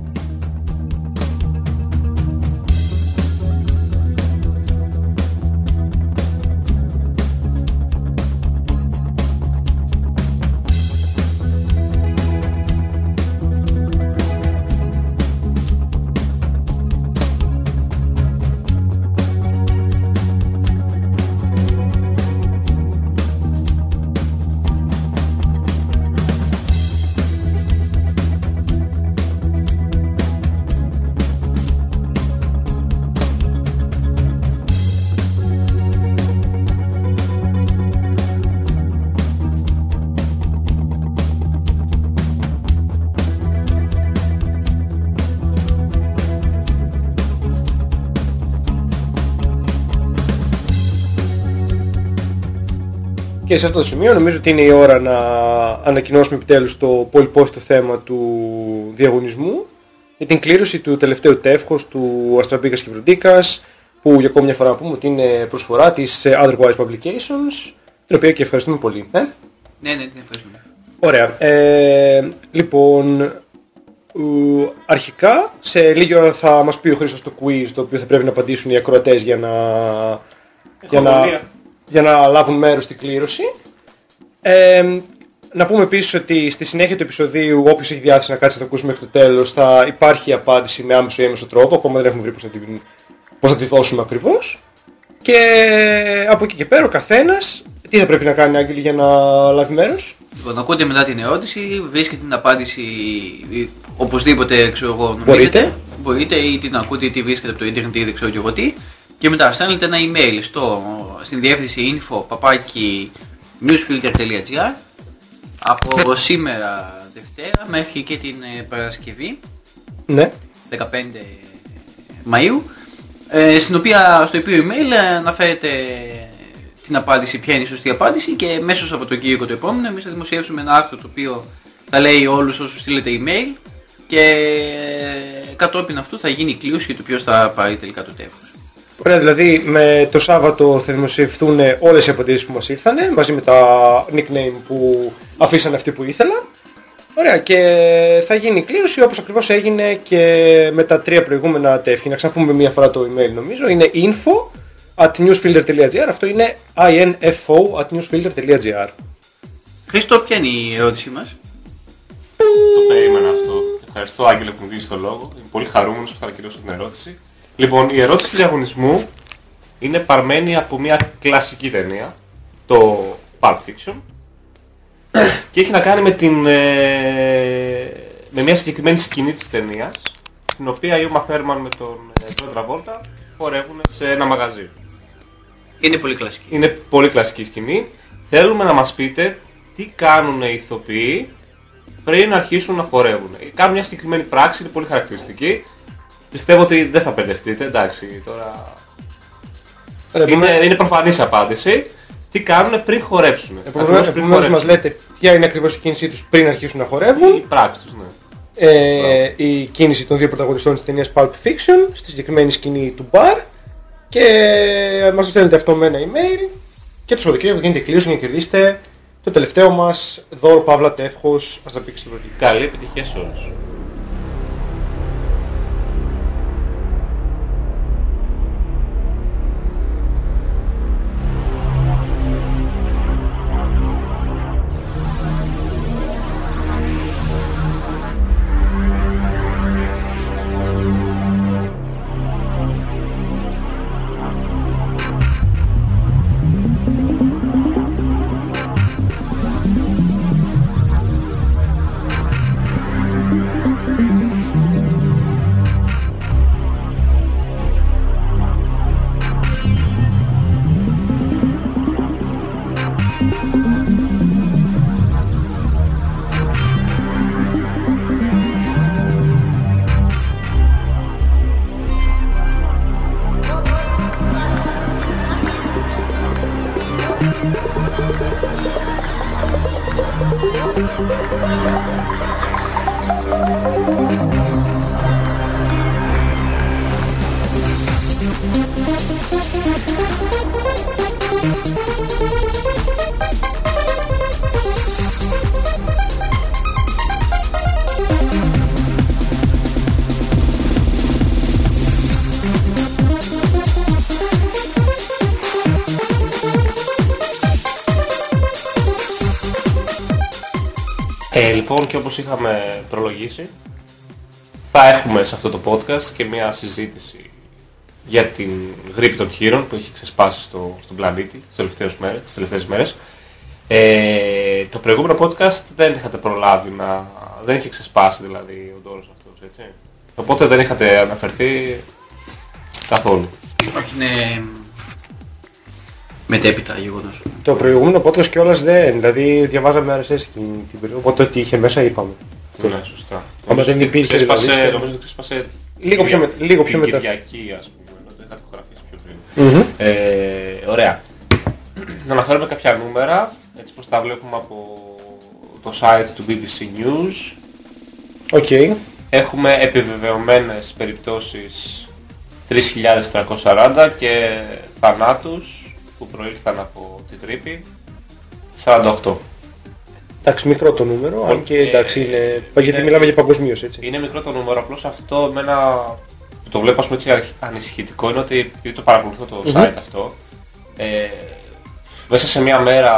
Και σε αυτό το σημείο νομίζω ότι είναι η ώρα να ανακοινώσουμε επιτέλους το πολυπόθητο θέμα του διαγωνισμού για την κλήρωση του τελευταίου τεύχος του Αστραμπίκας και Βροντίκας που για ακόμη μια φορά να πούμε ότι είναι προσφορά της ε, Otherwise Publications την οποία και ευχαριστούμε πολύ. Ε; Ναι, ναι, την ευχαριστούμε. Ωραία. Ε, λοιπόν, ου, αρχικά σε λίγη ώρα θα μας πει ο Χρήστος το quiz το οποίο θα πρέπει να απαντήσουν οι ακροατές για να, για να, αγωνία. Για να λάβουν μέρος στην κλήρωση. Ε, να πούμε επίσης ότι στη συνέχεια του επεισοδίου όποιος έχει διάθεση να κάτσει να το ακούσει μέχρι το τέλος θα υπάρχει η απάντηση με άμεσο ή έμεσο τρόπο. Ακόμα δεν έχουμε βρει πώς θα, την, πώς θα τη δώσουμε ακριβώς. Και από εκεί και πέρα ο καθένας τι θα πρέπει να κάνει Άγγελη για να λάβει μέρος; Λοιπόν, ακούτε μετά την ερώτηση, βρίσκετε την απάντηση ε, οπωσδήποτε, ξέρω εγώ, νομίζετε. Μπορείτε. Μπορείτε ή την ακούτε ή τη βρίσκετε από το ίντερνετ ή δεν ξέρω και εγώ τι. Και μετά στέλνετε ένα email στο, στην διεύθυνση info παπάκι newsfilter.gr από σήμερα Δευτέρα μέχρι και την ε, Παρασκευή Ναι. 15 Μαΐου ε, στην οποία, στο οποίο email ε, αναφέρετε την απάντηση, ποια είναι η σωστή απάντηση και μέσα στο Σαββατοκύριακο το επόμενο εμείς θα δημοσιεύσουμε ένα άρθρο το οποίο θα λέει όλους όσους στείλετε email και κατόπιν αυτού θα γίνει η κλήρωση για το ποιος θα πάρει τελικά το τεύχος. Ωραία, δηλαδή με το Σάββατο θα δημοσιευθούν όλες οι απαντήσεις που μας ήρθαν μαζί με τα nickname που αφήσαν αυτοί που ήθελαν. Ωραία και θα γίνει η κλήρωση όπως ακριβώς έγινε και με τα τρία προηγούμενα τεύχη. Να ξαναπούμε μία φορά το email νομίζω. Είναι info at newsfilter.gr Αυτό είναι info at newsfilter.gr Χρήστο, ποια είναι η ερώτησή μας; Το περίμενα αυτό. Ευχαριστώ Άγγελε που μου δίνεις το λόγο. Είμαι πολύ χαρούμενος που θα ανακοινώσω την ερώτηση. Λοιπόν, η ερώτηση του διαγωνισμού είναι παρμένη από μια κλασική ταινία, το Pulp Fiction, και έχει να κάνει με, την, ε, με μια συγκεκριμένη σκηνή της ταινίας, στην οποία η Uma Thurman με τον ε, John Travolta χορεύουν σε ένα μαγαζί. Είναι πολύ κλασική. Είναι πολύ κλασική σκηνή. Θέλουμε να μας πείτε τι κάνουν οι ηθοποιοί πριν αρχίσουν να χορεύουν. Κάνουν μια συγκεκριμένη πράξη, είναι πολύ χαρακτηριστική. Πιστεύω ότι δεν θα μπερδευτείτε, εντάξει, τώρα... Ωραία, Είναι, επομένως- είναι προφανής η απάντηση. Τι κάνουν πριν χορέψουν. Επομένως, Ακριβώς πριν επομένως μας χορέψουν. λέτε ποια είναι ακριβώς η κίνησή τους πριν αρχίσουν να Η χορεύουν. πράξη τους, ναι. ε, η κίνηση των δύο πρωταγωνιστών της ταινίας Pulp Fiction στη συγκεκριμένη σκηνή του μπαρ και μας το στέλνετε αυτό με ένα email και το Σαββατοκύριακο γίνεται η κλήρωση για να κερδίσετε το τελευταίο μας δώρο Παύλα Τεύχος Αστραπή Ξυλωτή. Καλή επιτυχία σε όλους. Λοιπόν και όπως είχαμε προλογίσει θα έχουμε σε αυτό το podcast και μια συζήτηση για την γρήπη των χείρων που έχει ξεσπάσει στο, στον πλανήτη τις τελευταίες μέρες. Τις τελευταίες μέρες. Ε, το προηγούμενο podcast δεν είχατε προλάβει να... δεν είχε ξεσπάσει δηλαδή ο τόρος αυτός, έτσι. Οπότε δεν είχατε αναφερθεί καθόλου. Όχι, είναι μετέπειτα γεγονός. Το προηγούμενο podcast κιόλας δεν, δηλαδή διαβάζαμε RSS εκείνη την περίοδο, οπότε ό,τι είχε μέσα είπαμε. Ναι, σωστά. Άμα δεν υπήρχε, ξέσπασε, δηλαδή, νομίζω ότι ξέσπασε Λίγο πιο με- λίγο πιο την μετά. Κυριακή ας πούμε, ενώ το είχατε ηχογραφήσει πιο πριν. Μμμ. Ε, ωραία. Να αναφέρουμε κάποια νούμερα, έτσι πως τα βλέπουμε από το site του BBC News. Οκ. Έχουμε επιβεβαιωμένες περιπτώσεις 3.340 και θανάτους που προήλθαν από την τρύπη 48. Εντάξει, μικρό το νούμερο, αν και Ε, εντάξει είναι... είναι- γιατί μιλάμε για παγκοσμίως, έτσι. Είναι μικρό το νούμερο, απλώς αυτό με ένα... που το βλέπω ας πούμε, έτσι αρχ- ανησυχητικό είναι ότι επειδή το παρακολουθώ το Μμμ. site αυτό ε, μέσα σε μια μέρα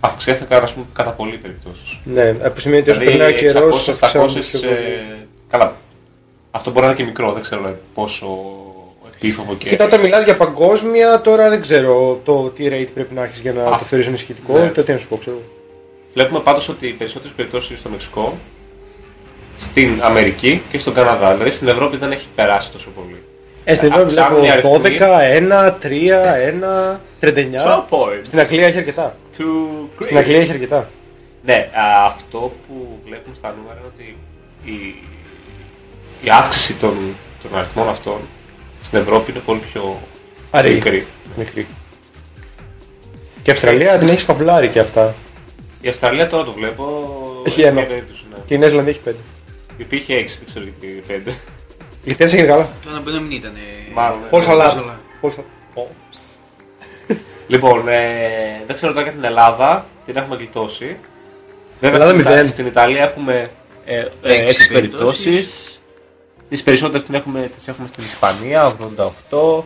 αυξήθηκαν ας πούμε, κατά πολύ περιπτώσεις. Ναι, που σημαίνει ότι όσο Δηλαδή περνάει ο καιρός 600, αυξάνονται 700, πιο πολύ. ε, καλά. Αυτό μπορεί να είναι και μικρό, δεν ξέρω δηλαδή, πόσο επίφοβο και... Κοίτα, όταν μιλάς για παγκόσμια, τώρα δεν ξέρω το τι rate πρέπει να έχεις για να Α, το θεωρείς ενισχυτικό, ναι. το τι να σου πω, ξέρω. Βλέπουμε πάντως ότι οι περισσότερες περιπτώσεις είναι στο Μεξικό, στην Αμερική και στον Καναδά. Δηλαδή στην Ευρώπη δεν έχει περάσει τόσο πολύ. Ε, στην Ευρώπη Αυξάνουν οι βλέπω αριθμοί. 12, 1, 3, 1, 39. points. Στην Αγγλία έχει αρκετά. To Στην Αγγλία έχει αρκετά. Ναι, α, αυτό που βλέπουμε στα νούμερα είναι ότι η, η αύξηση των, των αριθμών αυτών στην Ευρώπη είναι πολύ πιο Αργή. μικρή. Μικρή. Και η Αυστραλία την έχει καβλάρει και αυτά. Η Αυστραλία τώρα το βλέπω. Έχει ένα. μια περίπτωση, ναι. Και η Νέα Ζηλανδία έχει 5. Υπήρχε 6, δεν ξέρω γιατί 5. Η Λιθένας έγινε καλά. Το να μπορεί να μην ήταν. Μάλλον. False False alarm. alarm. False alarm. Λοιπόν, ε, δεν ξέρω τώρα για την Ελλάδα, την έχουμε γλιτώσει. Βέβαια Ελλάδα στην, Ιτα- μηδέν. στην Ιταλία έχουμε ε, ε, Έξι 6 περιπτώσεις. Περιπτώσεις. Τις περισσότερες την έχουμε, τις έχουμε στην Ισπανία, 88.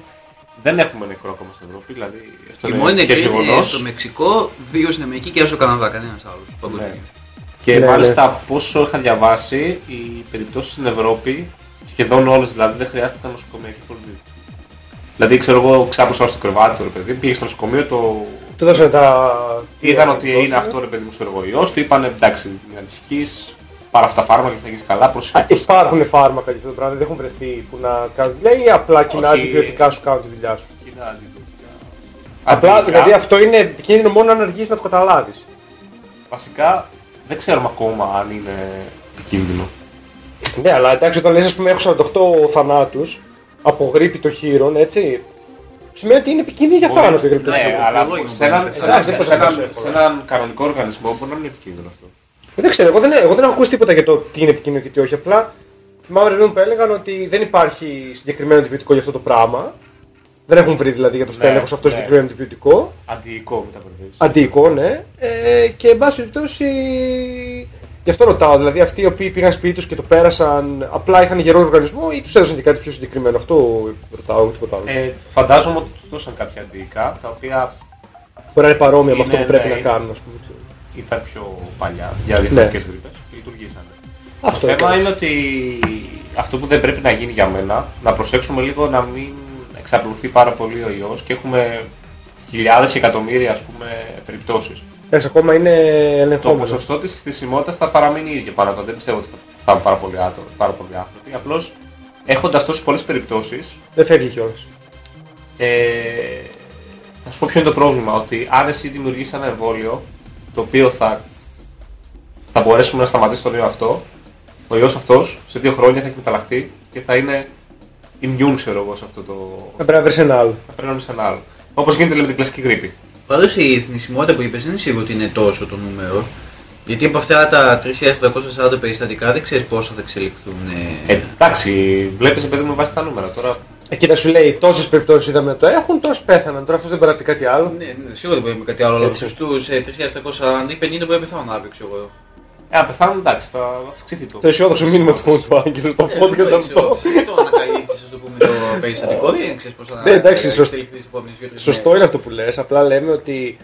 Δεν έχουμε νεκρό ακόμα στην Ευρώπη, δηλαδή αυτό Η είναι μόνη ευτυχές νεκρή είναι γεγονός. στο Μεξικό, δύο στην Αμερική και ένα στο Καναδά, κανένας άλλος. παγκοσμίως. Ναι. Και Ναι, μάλιστα από όσο είχα διαβάσει, οι περιπτώσεις στην Ευρώπη, σχεδόν όλες δηλαδή, δεν χρειάστηκαν νοσοκομιακή φροντίδα. Δηλαδή ξέρω εγώ ξάπλωσα στο κρεβάτι του ρε παιδί, πήγε στο νοσοκομείο, το Του δώσανε τα... είδαν ότι τα- είναι αυτό ρε παιδί μου ξέρω εγώ ιός, του είπαν εντάξει μην ανησυχείς, πάρε αυτά τα φάρμακα και θα γίνεις καλά, Α, προσέχεις. Υπάρχουν φάρμακα για αυτό το πράγμα, δεν έχουν βρεθεί που να κάνουν δουλειά ή απλά κοινά Όχι. αντιβιωτικά σου κάνουν τη δουλειά σου; Είναι αντιβιωτικά. Απλά Αντιβιωτικά, δηλαδή αυτό είναι επικίνδυνο μόνο αν αργείς να το καταλάβεις. Βασικά δεν ξέρουμε ακόμα αν είναι επικίνδυνο. Ναι, αλλά εντάξει όταν λες ας πούμε έχω 48 θανάτους από γρήπη των χείρων, έτσι, σημαίνει ότι είναι επικίνδυνη για Μπορεί- θάνατο η γρήπη των Ναι, χείρων. αλλά Εγώ είμαι σε έναν, πολύ σε Εντάξει, έναν- δεν σε έναν- μπορεί να το σε έναν κανονικό οργανισμό μπορεί να μην είναι επικίνδυνο αυτό. Δεν ξέρω, εγώ δεν, εγώ δεν έχω ακούσει τίποτα για το τι είναι επικίνδυνο και τι όχι. Απλά θυμάμαι ρeview που έλεγαν ότι δεν υπάρχει συγκεκριμένο αντιβιωτικό για αυτό το πράγμα. Δεν έχουν βρει δηλαδή για το Ναι, στέλεχος αυτό ναι. συγκεκριμένο αντιβιωτικό. Αντιοικό μεταπρεβείς. Αντίοικο, ναι. Ε, και εν πάση περιπτώσει γι' αυτό ρωτάω. Δηλαδή αυτοί οι οποίοι πήγαν σπίτι τους και το πέρασαν απλά είχαν γερό οργανισμό ή τους έδωσαν και κάτι πιο συγκεκριμένο; Αυτό ρωτάω, τίποτα άλλο. Ε, φαντάζομαι ότι τους δώσαν κάποια αντιοικά, τα οποία Μπορεί να είναι παρόμοια με είναι, αυτό που πρέπει ναι, να είναι- κάνουν, ας πούμε. Ξέρω. ήταν πιο παλιά για διαφορετικές γρήπες και λειτουργήσανε. Αυτό το θέμα ήταν. είναι ότι αυτό που δεν πρέπει να γίνει για μένα, να προσέξουμε λίγο να μην εξαπλωθεί πάρα πολύ ο ιός και έχουμε χιλιάδες και εκατομμύρια ας πούμε περιπτώσεις. Εντάξει, ακόμα είναι Το ελεγχόμενο. ποσοστό της θυσιμότητας θα παραμείνει ίδιο πάνω κάτω. Δεν πιστεύω ότι θα θα είναι πάρα πολλοί άτομοι, πάρα πολλοί άνθρωποι. Απλώς έχοντας τόσες πολλές περιπτώσεις Δεν φεύγει κιόλας. Ε, θα σου πω ποιο είναι το πρόβλημα, ότι αν εσύ δημιουργείς ένα εμβόλιο το οποίο θα, θα μπορέσουμε να σταματήσει τον ιό αυτό, ο ιός αυτός σε δύο χρόνια θα έχει μεταλλαχθεί και θα είναι immune ξέρω εγώ σε αυτό το... Θα πρέπει να βρεις ένα άλλο. θα πρέπει να είναι σε ένα άλλο. Όπως γίνεται λέμε την κλασική γρήπη. Πάντως η θνησιμότητα που είπες δεν είναι σίγουρο ότι είναι τόσο το νούμερο. Γιατί από αυτά τα 3.740 περιστατικά δεν ξέρεις πόσα θα εξελιχθούν. Ε, εντάξει, βλέπεις παιδί μου βάσει τα νούμερα τώρα. Εκεί να σου λέει τόσες περιπτώσεις είδαμε να το έχουν, τόσες πέθαναν. Τώρα αυτός δεν μπορεί να πει κάτι άλλο. Ναι, ναι, σίγουρα δεν μπορεί να πει κάτι άλλο, αλλά Έτσι. στους ε, 3.740 ή 50 μπορεί να πεθάνουν αύριο, ξέρω εγώ. Ε, αν πεθάνουν εντάξει, θα αυξηθεί το. Το αισιόδοξο μήνυμα του του Άγγελου στο Ε, podcast δεν αυτό. ξέρω, Δεν το ανακαλύψεις, ας το πούμε, το περιστατικό, δεν ξέρεις πώς θα Ναι, εντάξει, ε, σωστό. εξελιχθεί τις επόμενες δύο-τρεις Σωστό μέρες. είναι αυτό που λες, απλά λέμε ότι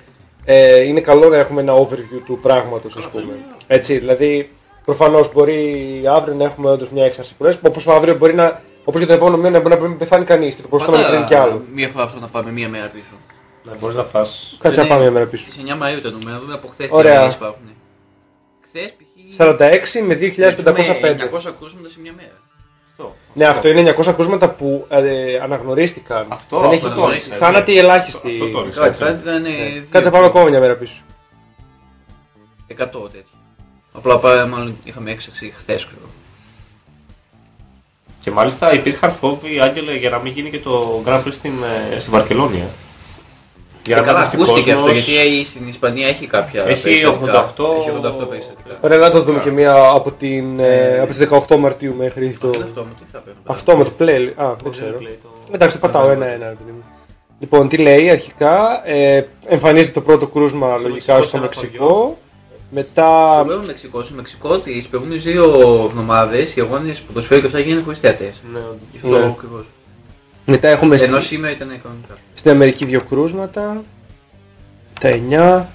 ε, είναι καλό να έχουμε ένα overview του πράγματος ας πούμε. Έτσι, δηλαδή προφανώς μπορεί αύριο να έχουμε όντως μια έξαρση που λες, όπως αύριο μπορεί να, όπως και το επόμενο μήνα μπορεί να μην πεθάνει κανείς και το ποσοστό να Πάντα μικραίνει κι άλλο. Μία φορά αυτό να πάμε μία μέρα πίσω. Να μπορείς να πας. Κάτσε να Είναι πάμε μια μέρα πίσω. Στις 9 Μαΐου τα νούμερα, δούμε από χθες τι Ωραία. αλλαγές υπάρχουν. Χθες π.χ. 46 με 2.505. 900 κρούσματα σε μια μέρα. Αυτό. Ναι, αυτό είναι 900 κρούσματα που ε, αναγνωρίστηκαν. Αυτό, Δεν αυτό έχει τόνισα, θάνατοι ναι. ελάχιστοι. Αυτό τόνισα. Καλά, έτσι. φαίνεται να είναι Κάτσε να πάμε ακόμα μια μέρα πίσω. 100 τέτοια. Απλά πάρα μάλλον είχαμε έξαρση χθες ξέρω. Και μάλιστα υπήρχαν φόβοι, Άγγελε, για να μην γίνει και το Grand Prix στην, ε, στη Βαρκελόνια. Για Και καλά μαζευτεί ακούστηκε αυτό κόσμος. γιατί η- στην Ισπανία έχει κάποια Έχει περιστατικά. 88 Έχει 88 περιστατικά. Ωραία, να το δούμε και μία από, την, ε, από τις 18 Μαρτίου μέχρι το... Τι είναι αυτό μου, τι θα παίρνω. τώρα; Αυτό με το play, α, δεν ξέρω. Play το- Εντάξει, το πατάω ένα-ένα. ρε παιδί μου. Λοιπόν, τι λέει αρχικά, ε, εμφανίζεται το πρώτο κρούσμα λογικά Μεξικό, στο σε ένα Μεξικό. Μετά, Το λέω Μεξικό, στο Μεξικό τις προηγούμενες δύο εβδομάδες οι αγώνες που προσφέρει και αυτά γίνανε χωρίς θεατές. Ναι, Γι' αυτό Ναι. ακριβώς. μετά έχουμε Ενώ στη, σήμερα ήταν κανονικά. στην Αμερική δύο κρούσματα. Τα 9.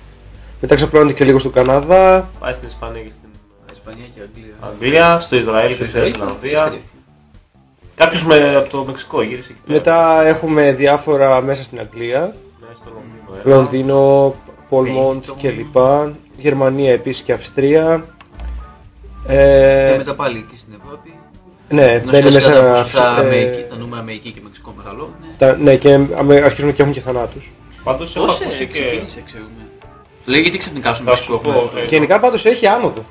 Μετά ξαπλώνεται και λίγο στο Καναδά. Πάει στην Ισπανία και στην Ισπανία και Αγγλία. Αγγλία, στο Ισραήλ και Στο στη Ισραήλ, Ισλανδία. Κάποιος με, από το Μεξικό γύρισε εκεί πέρα. Μετά έχουμε διάφορα μέσα στην Αγγλία. Ναι, στο Λονδίνο. ε. Λονδίνο, Πολμόντ το- και λοιπά. Γερμανία επίσης και Αυστρία. Και Ε, μετά πάλι εκεί στην Ευρώπη. ναι, Ενώ μπαίνει σιγά σιγά τα μέσα ποσοστά ε, Αμερική, τα νούμερα Αμερική και Μεξικό μεγαλώνουν. τα- ναι, και αμε- αρχίζουν και έχουν και θανάτους. Πάντως έχω Πώς ακούσει ε, και... ξεκίνησε, ξέρουμε. Λέει γιατί ξαφνικά στο Θα σου Μεξικό πω, έχουμε αυτό. ε, Γενικά πάντως έχει άνοδο.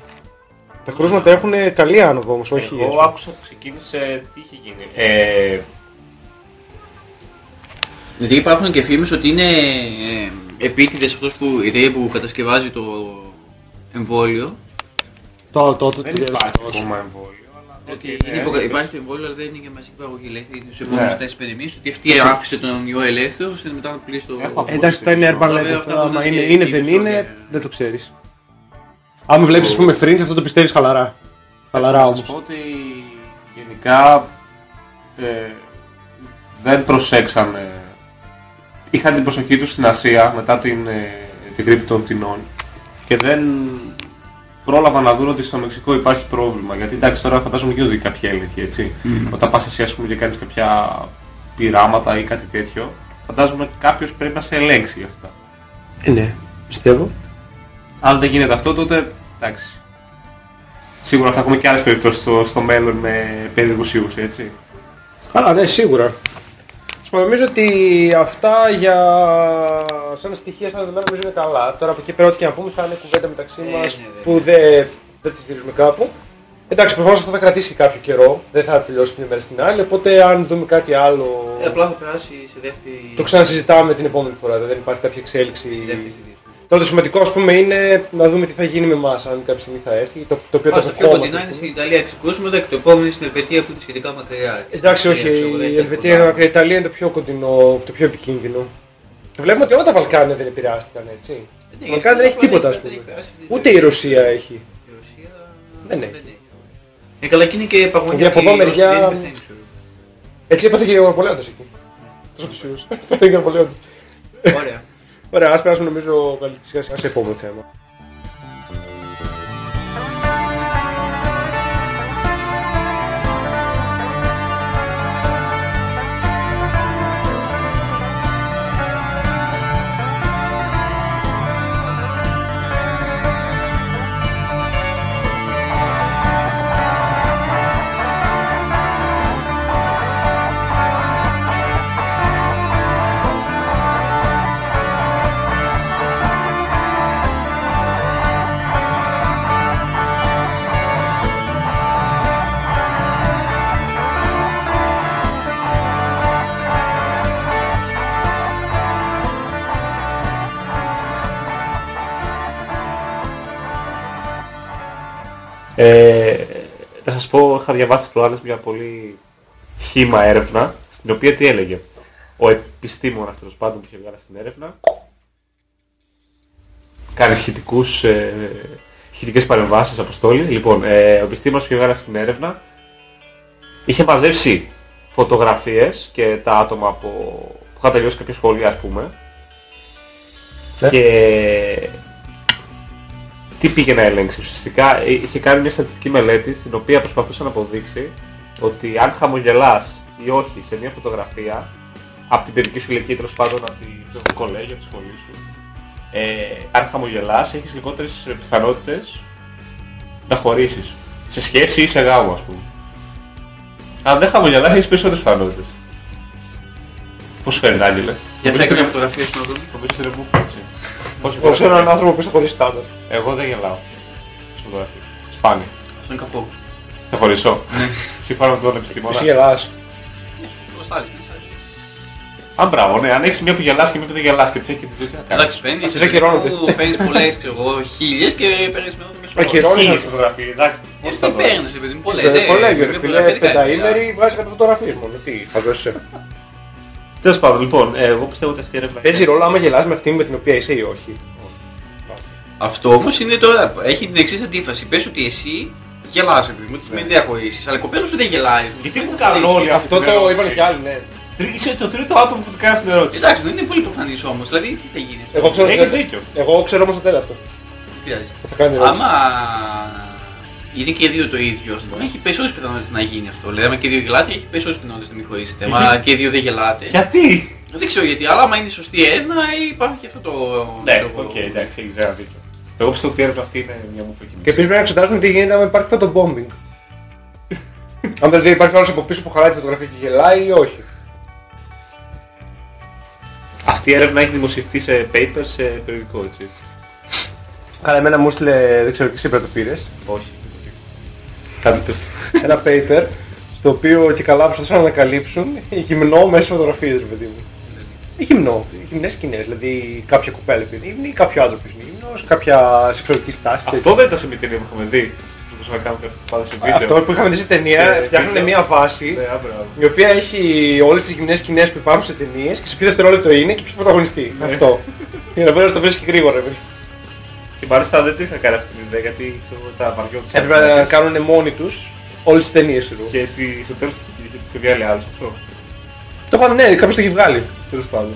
Τα κρούσματα έχουν καλή άνοδο όμως, όχι Εγώ έτσι. άκουσα ότι ξεκίνησε... Τι είχε γίνει. Ε, Γιατί υπάρχουν και φήμες ότι είναι ε, επίτηδες αυτός που, η εταιρεία που κατασκευάζει το εμβόλιο. Το, το, το, δεν υπάρχει ακόμα εμβόλιο, Ότι ναι, είναι υπο- ναι. υπάρχει το εμβόλιο, αλλά δεν είναι για μαζική παραγωγή. Λέει είναι στους επόμενους Ναι. 4-5 μήνες ότι αυτή άφησε τον ιό ελεύθερο ώστε μετά να πουλήσει το... Έχω ακούσει. Εντάξει, αυτά είναι Βέβαια, urban αυτά legend. που Άμα είναι είναι, και είναι οι δεν επεισόδια. είναι, δεν το ξέρεις. Άμα βλέπεις, ας πούμε, Fringe, αυτό το πιστεύεις χαλαρά. Χαλαρά Να σας όμως. πω ότι γενικά ε, δεν προσέξανε. Είχαν την προσοχή τους στην Ασία μετά την, ε, την γρήπη των τεινών και δεν πρόλαβαν να δουν ότι στο Μεξικό υπάρχει πρόβλημα. Γιατί εντάξει τώρα φαντάζομαι γίνονται κάποια έλεγχοι έτσι. Όταν πας εσύ ας πούμε και κάνεις κάποια πειράματα ή κάτι τέτοιο, φαντάζομαι ότι κάποιος πρέπει να σε ελέγξει γι' αυτά. Ε, ναι, πιστεύω. Αν δεν γίνεται αυτό τότε εντάξει. Σίγουρα θα έχουμε και άλλες περιπτώσεις στο, στο μέλλον με περίεργους ιούς, έτσι. Καλά, ναι, σίγουρα. Σου πω, νομίζω ότι αυτά για σαν στοιχεία, σαν δεδομένα νομίζω είναι καλά. Τώρα από εκεί πέρα ό,τι και να πούμε θα είναι κουβέντα μεταξύ Ε, μας ναι, ναι. που δεν, δεν τη στηρίζουμε κάπου. Εντάξει, προφανώς αυτό θα κρατήσει κάποιο καιρό, δεν θα τελειώσει την ημέρα στην άλλη, οπότε αν δούμε κάτι άλλο Ε, απλά θα περάσει σε δεύτερη... το ξανασυζητάμε την επόμενη φορά, δεν υπάρχει κάποια εξέλιξη. στη δεύτερη συζήτηση. Τώρα το σημαντικό ας πούμε είναι να δούμε τι θα γίνει με εμάς, αν κάποια στιγμή θα έρθει, το, το οποίο Μας το το πιο ευχόμαστε, κοντινά ας είναι πούμε. στην Ιταλία ξεκούσουμε και το επόμενο είναι στην Ελβετία που είναι σχετικά μακριά. Εντάξει, Στην όχι, Ελβετία, ξέρω, δεν η έχει Ελβετία κοντά. και η Ιταλία είναι το πιο κοντινό, το πιο επικίνδυνο. Και βλέπουμε ότι όλα τα Βαλκάνια δεν επηρεάστηκαν έτσι. Ναι, Το Βαλκάνια δεν έχει γιατί τίποτα ας δεν πούμε. έχει περάσει την Ούτε η Ρωσία έχει. Η Ρωσία Δεν έχει. Ε, καλά και είναι και παγωνιά Γιατί από και εδώ η μεριά- Ρωσία δεν πεθαίνει, ξέρω. Έτσι έπαθε και ο Ναπολέοντας εκεί. Τόσο ψιούς. Έπαθε και ο Ναπολέοντας. Ωραία. Ωραία, ας περάσουμε νομίζω καλύτερα σιγά σιγά σε επόμενο θέμα. Ε, να σας πω, είχα διαβάσει τις προάλλες μια πολύ χήμα έρευνα, στην οποία τι έλεγε. Ο επιστήμονας τέλος πάντων που είχε βγάλει στην έρευνα, κάνει σχετικούς, ε, σχετικές παρεμβάσεις, αποστόλη. Λοιπόν, ε, ο επιστήμονας που είχε βγάλει αυτή την έρευνα, είχε μαζέψει φωτογραφίες και τα άτομα από, που είχαν τελειώσει κάποια σχολεία ας πούμε, Ναι. και τι πήγε να ελέγξει. Ουσιαστικά ε, είχε κάνει μια στατιστική μελέτη στην οποία προσπαθούσε να αποδείξει ότι αν χαμογελάς ή όχι σε μια φωτογραφία από την παιδική σου ηλικία τέλος πάντων από τη- το κολέγιο, από τη σχολή σου ε, αν χαμογελάς έχεις λιγότερες ε, πιθανότητες να χωρίσεις σε σχέση ή σε γάμο ας πούμε. Αν δεν χαμογελάς έχεις περισσότερες πιθανότητες. Πώς σου φαίνεται Άγγελε; Για Νομίζω θα έκανε ότι- φωτογραφίες να δούμε. Νομίζω ότι είναι μπουφ έτσι. Όχι, Εγώ ξέρω έναν άνθρωπο που είσαι χωρίς στάνταρ. Εγώ δεν γελάω. Στις φωτογραφίες. Σπάνια. Αυτό είναι κακό. Θα χωρίσω. Σύμφωνα με τον επιστήμονα. Εσύ γελάς. Προστάλεις, ναι. Αν μπράβο, ναι, αν έχεις μία που γελάς και μία που δεν γελάς και τις έχει και τις δύο, τι να κάνεις. Εντάξει, παίρνεις, Αυτές ακυρώνονται. που παίρνεις πολλές, ξέρω εγώ, χίλιες και παίρνεις με το μισό. Ακυρώνεις. Χίλιες φωτογραφίες, εντάξει. Πώς Γιατί θα δώσεις. παίρνεις, παιδί μου, πολλές. Σε ε, κολέγιο, ρε με φίλε, φωτογραφία δεν κάνεις πενταήμερη, δουλειά. βγάζεις κάτι φωτογραφίες μόνο. Τι, θα δώσεις σε. Τέλος πάντων, λοιπόν, ε, εγώ πιστεύω ότι αυτή η έρευνα... Παίζει ρόλο άμα γελάς με αυτήν με την οποία είσαι ή όχι. Αυτό όμως είναι τώρα, έχει την εξής αντίφαση. Πες ότι εσύ γελάς, παιδί μου, τις σημαίνει δεν χωρίσεις, αλλά η κοπέλα σου δεν γελάει. Γιατί Δεν μου θα κάνουν χωρίσεις. όλοι αυτή Αυτό την το ερώτηση. είπαν και άλλοι, ναι. Τρι- Είσαι το τρίτο άτομο που του κάνει την ερώτηση. Εντάξει, δεν είναι πολύ προφανής όμως, δηλαδή τι θα γίνει; αυτό. Εγώ ξέρω, Έχεις δίκιο. εγώ ξέρω όμως το τέταρτο. Δεν πειράζει. που Θα κάνει την ερώτηση. Άμα είναι και οι δύο το ίδιο, ας πούμε, έχει περισσότερες πιθανότητες να γίνει αυτό. Δηλαδή, άμα και οι δύο γελάτε, έχει περισσότερες πιθανότητες να μην χωρίσετε. Άμα Γιατί- και οι δύο δεν γελάτε, Γιατί; δεν ξέρω γιατί, αλλά άμα είναι σωστή ένα, υπάρχει και αυτό το... Ναι, το- οκ, εντάξει, έχεις ένα δίκιο. Εγώ πιστεύω ότι η έρευνα αυτή είναι μια μουφική Και επίσης πρέπει να εξετάσουμε τι γίνεται άμα υπάρχει photobombing. Αν δηλαδή υπάρχει άλλος από πίσω που χαλάει τη φωτογραφία και γελάει ή όχι. Αυτή η έρευνα έχει δημοσιευτεί σε paper σε περιοδικό, έτσι. Καλά, εμένα μου έστειλε, δεν ξέρω και εσύ πρέπει να το πήρες, Όχι. Κάτι πες. ένα paper στο οποίο και καλά προσπαθούσαν να ανακαλύψουν γυμνό μέσω φωτογραφίες, ρε παιδί μου. Ε, Γυμνό, γυμνές σκηνές, δηλαδή κάποια κοπέλα που είναι γυμνή, κάποιο άντρο που είναι γυμνός, κάποια σεξουαλική στάση. Αυτό δεν ήταν σε μια ταινία που είχαμε δει. να κάνουν κάποια πάντα σε βίντεο. Αυτό που είχαμε δει σε ταινία, Σε φτιάχνουν βίντεο. μια βάση Ναι, α, μπράβο. η οποία έχει όλες τις γυμνές σκηνές που υπάρχουν σε ταινίες και σε ποιο δευτερόλεπτο είναι και ποιος πρωταγωνιστής. Ναι. Αυτό. Για να μπορείς να το βρεις και γρήγορα. Ρε παιδί. Και μάλιστα δεν το είχα κάνει αυτή την ιδέα γιατί ξέρω τα βαριόντουσαν. Έπρεπε να κάνουν μόνοι τους όλες τις ταινίες ξέρω. Και επί- στο τέλος είχε τους είχε βγάλει άλλους αυτό. Το είχαν, ναι, κάποιος το έχει βγάλει. Τέλος πάντων.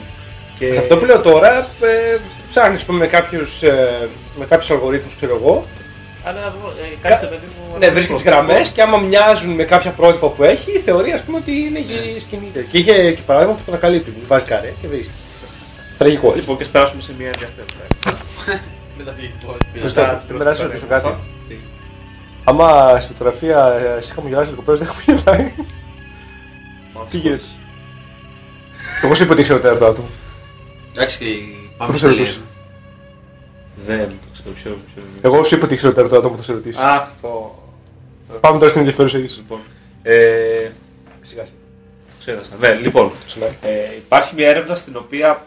Και Σε αυτό που λέω τώρα, ε, ψάχνεις ας πούμε, με κάποιους, ε, με κάποιους αλγορίθμους ξέρω εγώ, Αλλά ε, κάνεις Κα- παιδί μου... ναι, ένα βρίσκεις τις σκοπό. γραμμές και άμα μοιάζουν με κάποια πρότυπα που έχει, θεωρεί ας πούμε ότι είναι η σκηνή. Και είχε και παράδειγμα που τον ανακαλύπτει, που βάζει καρέ και βρίσκει. Τραγικό έτσι. Λοιπόν, και ας περάσουμε σε μια ενδιαφέρουσα. Δεν τα πήγε τώρα. Χριστό, Μετά, δεν περάσει να ρωτήσω κάτι. Τι; Άμα στη φωτογραφία ε, εσύ χαμογελάς λίγο πέρας δεν χαμογελάει. Τι γίνεται. Εγώ σου είπα ότι ήξερα τα ερωτά του. Εντάξει, πάμε Θα στα σε λίγα. ρωτήσω. Δεν το ξέρω, ποιο... ποιο- Εγώ σου είπα ότι ήξερα τα ερωτά του που θα σε ρωτήσει. Α, το... Πάμε τώρα στην ενδιαφέρουσα είδηση. Λοιπόν, ε, Σιγά σιγά. ξέχασα. Ναι, λοιπόν, Σιγά. ε, υπάρχει μια έρευνα στην οποία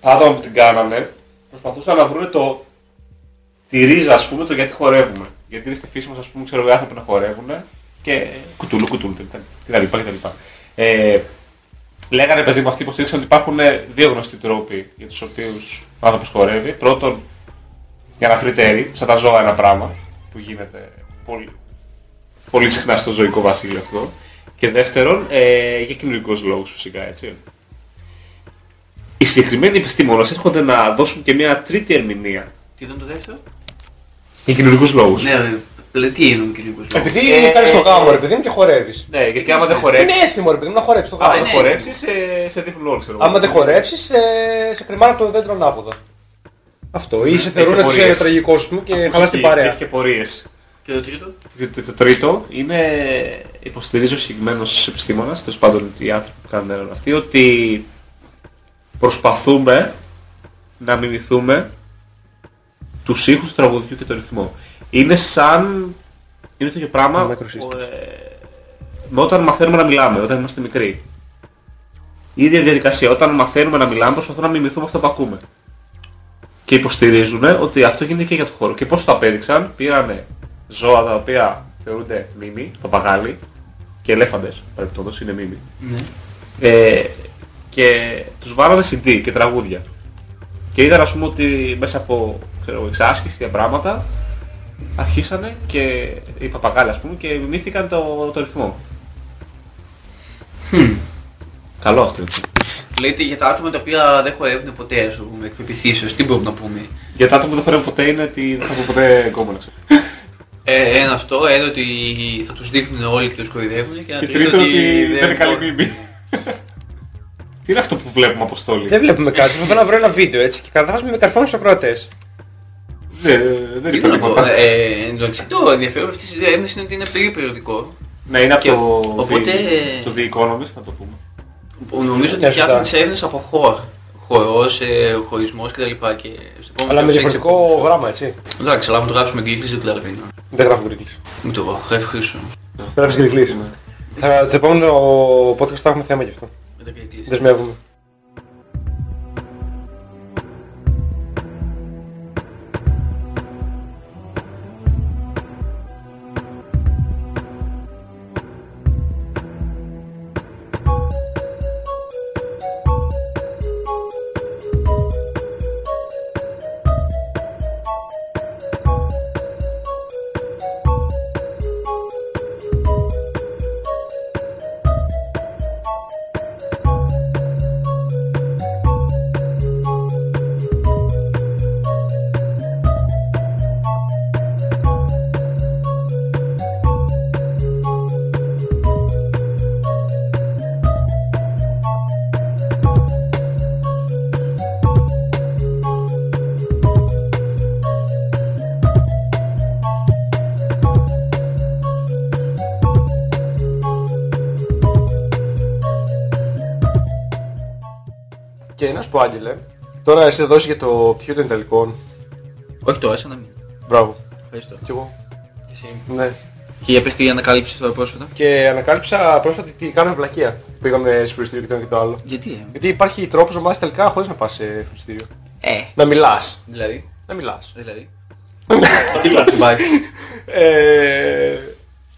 τα άτομα που την κάνανε προσπαθούσαν να βρουν το, τη ρίζα, ας πούμε, το γιατί χορεύουμε. Γιατί είναι στη φύση μας, ας πούμε, ξέρω, οι άνθρωποι να χορεύουν και κουτούλου, κουτούλου, κτλ. κτλ. Ε, λέγανε, παιδί μου, αυτοί υποστήριξαν ότι υπάρχουν δύο γνωστοί τρόποι για τους οποίους ο άνθρωπος χορεύει. Πρώτον, για να φρυτέρει, σαν τα ζώα ένα πράγμα που γίνεται πολύ, πολύ συχνά στο ζωικό βασίλειο αυτό. Και δεύτερον, ε, για κοινωνικούς λόγους φυσικά, έτσι. Οι συγκεκριμένοι επιστήμονες έρχονται να δώσουν και μια τρίτη ερμηνεία Τι ήταν το δεύτερο; για κοινωνικούς λόγους. Ναι, ρε, λέει τι εννοούν κοινωνικούς λόγους; Επειδή Ε, κάνεις το ε, γάμο ε, ρε παιδί μου και χορεύεις. Ναι, γιατί άμα δεν Είναι χορέψεις, έθιμο ρε παιδί μου να χορέψεις το Α, γάμο. άμα ναι. δεν χορέψεις, σε, σε δείχνουν όλοι, ξέρω. εγώ. Άμα δεν χορέψεις, σε, σε κρυμάνε από το δέντρο ανάποδα. Αυτό. Ή σε θεωρούν και ότι είσαι πορείες. τραγικός σου και Ακούσεις χαλάς την και- παρέα. Έχεις και πορείες. Και το τρίτο; Το, το, το τρίτο είναι, υποστηρίζει ο συγκεκριμένος επιστήμονας, τέλος πάντων οι άνθρωποι που κάνουν έρευνα αυτή, ότι προσπαθούμε να μιμηθούμε τους ήχους του τραγουδιού και το ρυθμό. Είναι σαν... είναι το ίδιο πράγμα Microsystem. ε, με όταν μαθαίνουμε να μιλάμε, όταν είμαστε μικροί. Η ίδια διαδικασία. Όταν μαθαίνουμε να μιλάμε προσπαθούμε να μιμηθούμε αυτό που ακούμε. Και υποστηρίζουν ότι αυτό γίνεται και για το χώρο. Και πώς το απέδειξαν, πήρανε ζώα τα οποία θεωρούνται μίμοι, παπαγάλοι και ελέφαντες, παρεπτόντως είναι μίμοι. Ναι. Ε, και τους βάλανε CD και τραγούδια. Και είδαν ας πούμε ότι μέσα από ξέρω, εγώ, εξάσκηση και πράγματα αρχίσανε και οι παπαγάλοι ας πούμε και μιμήθηκαν το, το ρυθμό. Καλό αυτό. έτσι. Λέτε για τα άτομα τα οποία δεν χορεύουν ποτέ, ας πούμε, εκ πεποιθήσεως, τι μπορούμε να πούμε; Για τα άτομα που δεν χορεύουν ποτέ είναι ότι δεν θα πω ποτέ γκόμενα. ξέρω. Ε, ένα αυτό, ένα ότι θα τους δείχνουν όλοι και τους κορυδεύουν και ένα Και τρίτο ότι δεν είναι καλή μπορούν. μίμη. Τι είναι αυτό που βλέπουμε αποστόλη; Δεν βλέπουμε κάτι. Προσπαθώ να βρω ένα βίντεο έτσι και καταρχάς με καρφώνουν στους ακροατές. Ναι, δεν Τι είναι να πω, τίποτα. ε, εν τω μεταξύ το ενδιαφέρον αυτής της έρευνας είναι ότι είναι περί περιοδικό. Ναι, είναι από και- το, οπότε- The- το The Economist, να το πούμε. που Νομίζω ότι Ναι, φτιάχνει σωστά. τις έρευνες από χώρο. Χορός, ε, χωρισμός κτλ. Και στο επόμενο Αλλά με θα διαφορετικό γράμμα έτσι. Εντάξει, αλλά άμα το γράψουμε γκρίκλεις δεν καταλαβαίνω. Δεν γράφω γκρικλής. Μην το γράφω, γράφεις χρήσο. Γράφεις γκρικλής. Θα- Το επόμενο podcast θα έχουμε θέμα γι' αυτό. Με τα γκρίκλεις. Δεσμεύουμε. Σου πω Άγγελε, τώρα εσύ θα δώσεις για το πτυχίο των Ιταλικών. Όχι τώρα, σαν να μην. Μπράβο. Ευχαριστώ. Κι εγώ. Και εσύ. Ναι. Και για πες τι ανακάλυψες τώρα πρόσφατα. Και ανακάλυψα πρόσφατα ότι κάνουμε βλακεία. Πήγαμε στο φροντιστήριο και το ένα και το άλλο. Γιατί, ε; Γιατί υπάρχει τρόπος να μάθεις Ιταλικά χωρίς να πας σε φροντιστήριο. Ε, Να μιλάς. δηλαδή; Να μιλάς. Δηλαδή; Τι υπάρχει. Ε,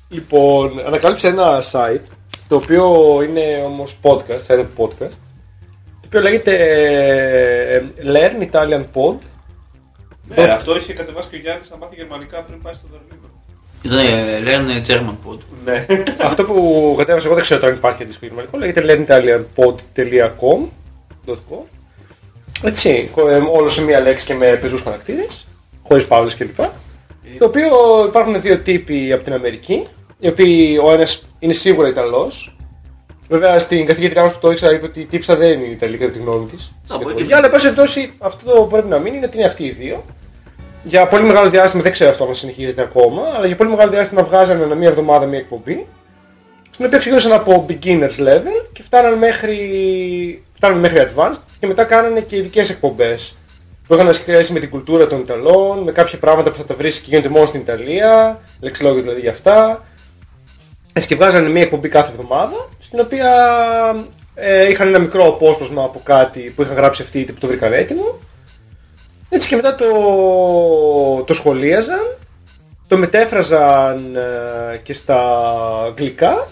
λοιπόν, ανακάλυψα ένα site, το οποίο είναι όμως podcast, θα είναι podcast, το οποίο λέγεται ε, Learn Italian Pod. Ναι, αυτό είχε κατεβάσει και ο Γιάννης να μάθει γερμανικά πριν πάει στο Βερλίνο. Ήταν ε, λένε German Pod. Ναι. Αυτό που κατέβασα εγώ δεν ξέρω τώρα αν υπάρχει αντίστοιχο γερμανικό, λέγεται learnitalianpod.com .com. Έτσι, ε, όλο σε μία λέξη και με πεζούς χαρακτήρες, χωρίς παύλες κλπ. Το οποίο υπάρχουν δύο τύποι από την Αμερική, οι οποίοι ο ένας είναι σίγουρα Ιταλός. Βέβαια στην καθηγήτριά μας που το ήξερα είπε ότι η τύψα δεν είναι Ιταλή κατά τη γνώμη της. στην μπορεί κατηγορία. και- Αλλά εν πάση περιπτώσει αυτό που πρέπει να μείνει είναι ότι είναι αυτοί οι δύο. Για πολύ μεγάλο διάστημα, δεν ξέρω αυτό αν συνεχίζεται ακόμα, αλλά για πολύ μεγάλο διάστημα βγάζανε ανά μία εβδομάδα μία εκπομπή, στην οποία ξεκίνησαν από beginners level και φτάνανε μέχρι, φτάνανε μέχρι advanced και μετά κάνανε και ειδικές εκπομπές που είχαν σχέση με την κουλτούρα των Ιταλών, με κάποια πράγματα που θα τα βρεις και γίνονται μόνο στην Ιταλία, λεξιλόγιο δηλαδή για αυτά. Έτσι και βγάζανε μία εκπομπή κάθε εβδομάδα, στην οποία ε, είχαν ένα μικρό απόσπασμα από κάτι που είχαν γράψει αυτοί που το βρήκαν έτοιμο. Έτσι και μετά το, το σχολίαζαν, το μετέφραζαν ε, και στα αγγλικά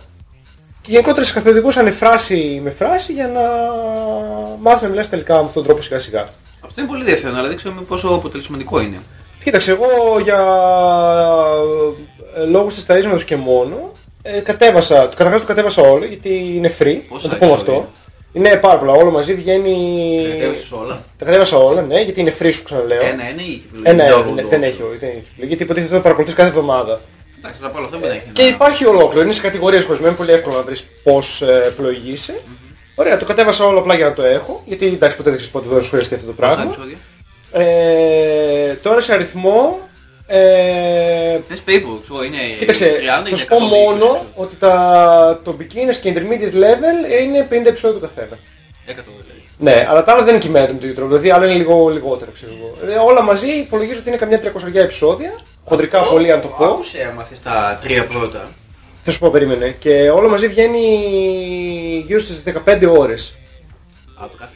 και γενικότερα σε καθοδηγούσαν φράση με φράση για να μάθουν να μιλάς τελικά με αυτόν τον τρόπο σιγά σιγά. Αυτό είναι πολύ ενδιαφέρον, αλλά δεν ξέρω πόσο αποτελεσματικό είναι. Κοίταξε, εγώ για ε, λόγους τεσταρίσματος και μόνο ε, κατέβασα, καταρχάς το κατέβασα όλο γιατί είναι free, Πόσα να το πούμε επεισόδια; αυτό. Είναι πάρα πολλά, όλο μαζί βγαίνει... Κατέβασες όλα; Τα κατέβασα όλα, ναι, γιατί είναι free σου ξαναλέω. Ένα-ένα ή έχει επιλογή. Ένα, Δεν ένα, το- ναι, το- δεν έχει, δεν έχει επιλογή, γιατί υποτίθεται θα το παρακολουθείς κάθε εβδομάδα. Εντάξει, να πάω αυτό δεν έχει. Και να- υπάρχει ολόκληρο, είναι σε κατηγορίες χωρισμένο, είναι πολύ εύκολο να βρεις πώς ε, πλοηγείσαι. Ωραία, το κατέβασα όλο απλά για να το έχω, γιατί εντάξει ποτέ δεν ξέρεις πότε θα σου χρειαστεί αυτό το Πόσα πράγμα. επεισόδια. Ε, τώρα σε αριθμό, ε, Θες περίπου, ξέρω, είναι κοίταξε, 30 θα σου είναι πω 120, μόνο ξέρω. ότι τα, το beginners και intermediate level είναι 50 επεισόδια το καθένα. 100 δηλαδή. Ναι, αλλά τα άλλα δεν κυμαίνονται με το ίδιο τρόπο. Δηλαδή άλλα είναι λίγο λιγότερα, ξέρω εγώ. Ε, όλα μαζί υπολογίζω ότι είναι καμιά 300 επεισόδια. Χοντρικά Αυτό, πολύ αν το πω. Άκουσε άμα θες τα τρία πρώτα. Θα σου πω, περίμενε. Και όλο μαζί βγαίνει γύρω στις 15 ώρες. Α, το κάθε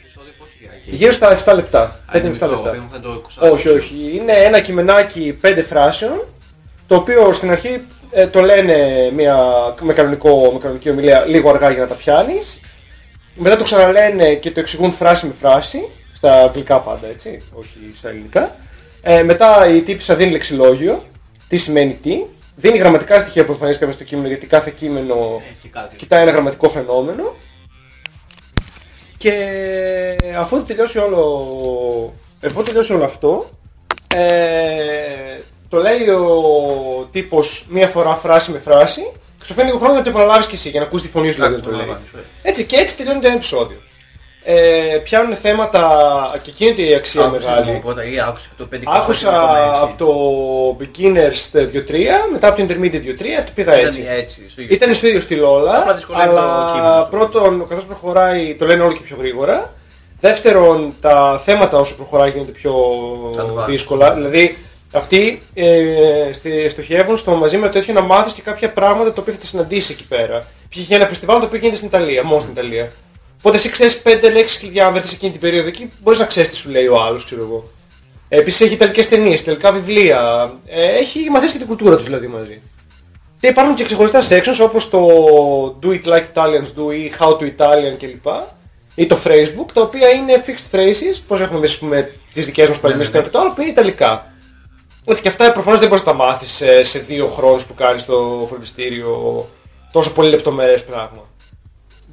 επεισόδιο πόσο διάρκεια. Γύρω στα 7 λεπτά. Α, 5 είναι 7 μικρό, λεπτά. περίμενα θα το 20. Όχι, όχι. Είναι ένα κειμενάκι 5 φράσεων, το οποίο στην αρχή ε, το λένε μια, με, κανονικό, με κανονική ομιλία λίγο αργά για να τα πιάνεις. Μετά το ξαναλένε και το εξηγούν φράση με φράση, στα αγγλικά πάντα έτσι, όχι στα ελληνικά. Ε, μετά η τύπησα δίνει λεξιλόγιο, τι σημαίνει τι. Δίνει γραμματικά στοιχεία που εμφανίστηκαν μες στο κείμενο, γιατί κάθε κείμενο Έχει κάτι. κοιτάει ένα γραμματικό φαινόμενο και αφού τελειώσει όλο, αφού τελειώσει όλο αυτό ε, το λέει ο τύπος μία φορά φράση με φράση και σου φαίνει λίγο χρόνο να το επαναλάβεις και εσύ για να ακούσεις τη φωνή σου δηλαδή να το λέει. επαναλαμβάνεις, ωραία. Έτσι και έτσι τελειώνει το ένα επεισόδιο. Ε, πιάνουν θέματα και γίνεται η αξία Άκουσα μεγάλη. λοιπόν πρώτα ή άκουσα και το 5 Άκουσα από το Beginners 2-3, μετά από το Intermediate 2-3, το πήγα έτσι. Ήταν έτσι. στο ίδιο. Ήταν στο ίδιο στυλ όλα, Απλά δυσκολεύει το αλλά κείμενο. πρώτον, καθώς προχωράει, το λένε όλο και πιο γρήγορα. Δεύτερον, τα θέματα όσο προχωράει γίνονται πιο Advanced. δύσκολα. Δηλαδή, αυτοί ε, στη- στοχεύουν στο μαζί με το τέτοιο να μάθεις και κάποια πράγματα τα οποία θα τα συναντήσεις εκεί πέρα. Π.χ. για ένα φεστιβάλ το οποίο γίνεται στην Ιταλία, μόνο στην Ιταλία. Οπότε εσύ ξέρεις πέντε λέξεις κλειδιά, αν βρεθείς εκείνη την περίοδο εκεί, μπορείς να ξέρεις τι σου λέει ο άλλος, ξέρω εγώ. Ε, Επίσης έχει ιταλικές ταινίες, ιταλικά βιβλία. Ε, έχει μαθαίνει και την κουλτούρα τους δηλαδή μαζί. Και υπάρχουν και ξεχωριστά sections όπως το Do It Like Italians Do ή How to Italian κλπ. Ή το phrasebook, τα οποία είναι fixed phrases, πώς έχουμε εμείς ας πούμε, τις δικές μας παρεμίες ναι, και το άλλο, που είναι ιταλικά. Έτσι και αυτά προφανώς δεν μπορείς να τα μάθεις σε, σε δύο χρόνους που κάνεις στο φροντιστήριο τόσο πολύ λεπτομερές πράγμα.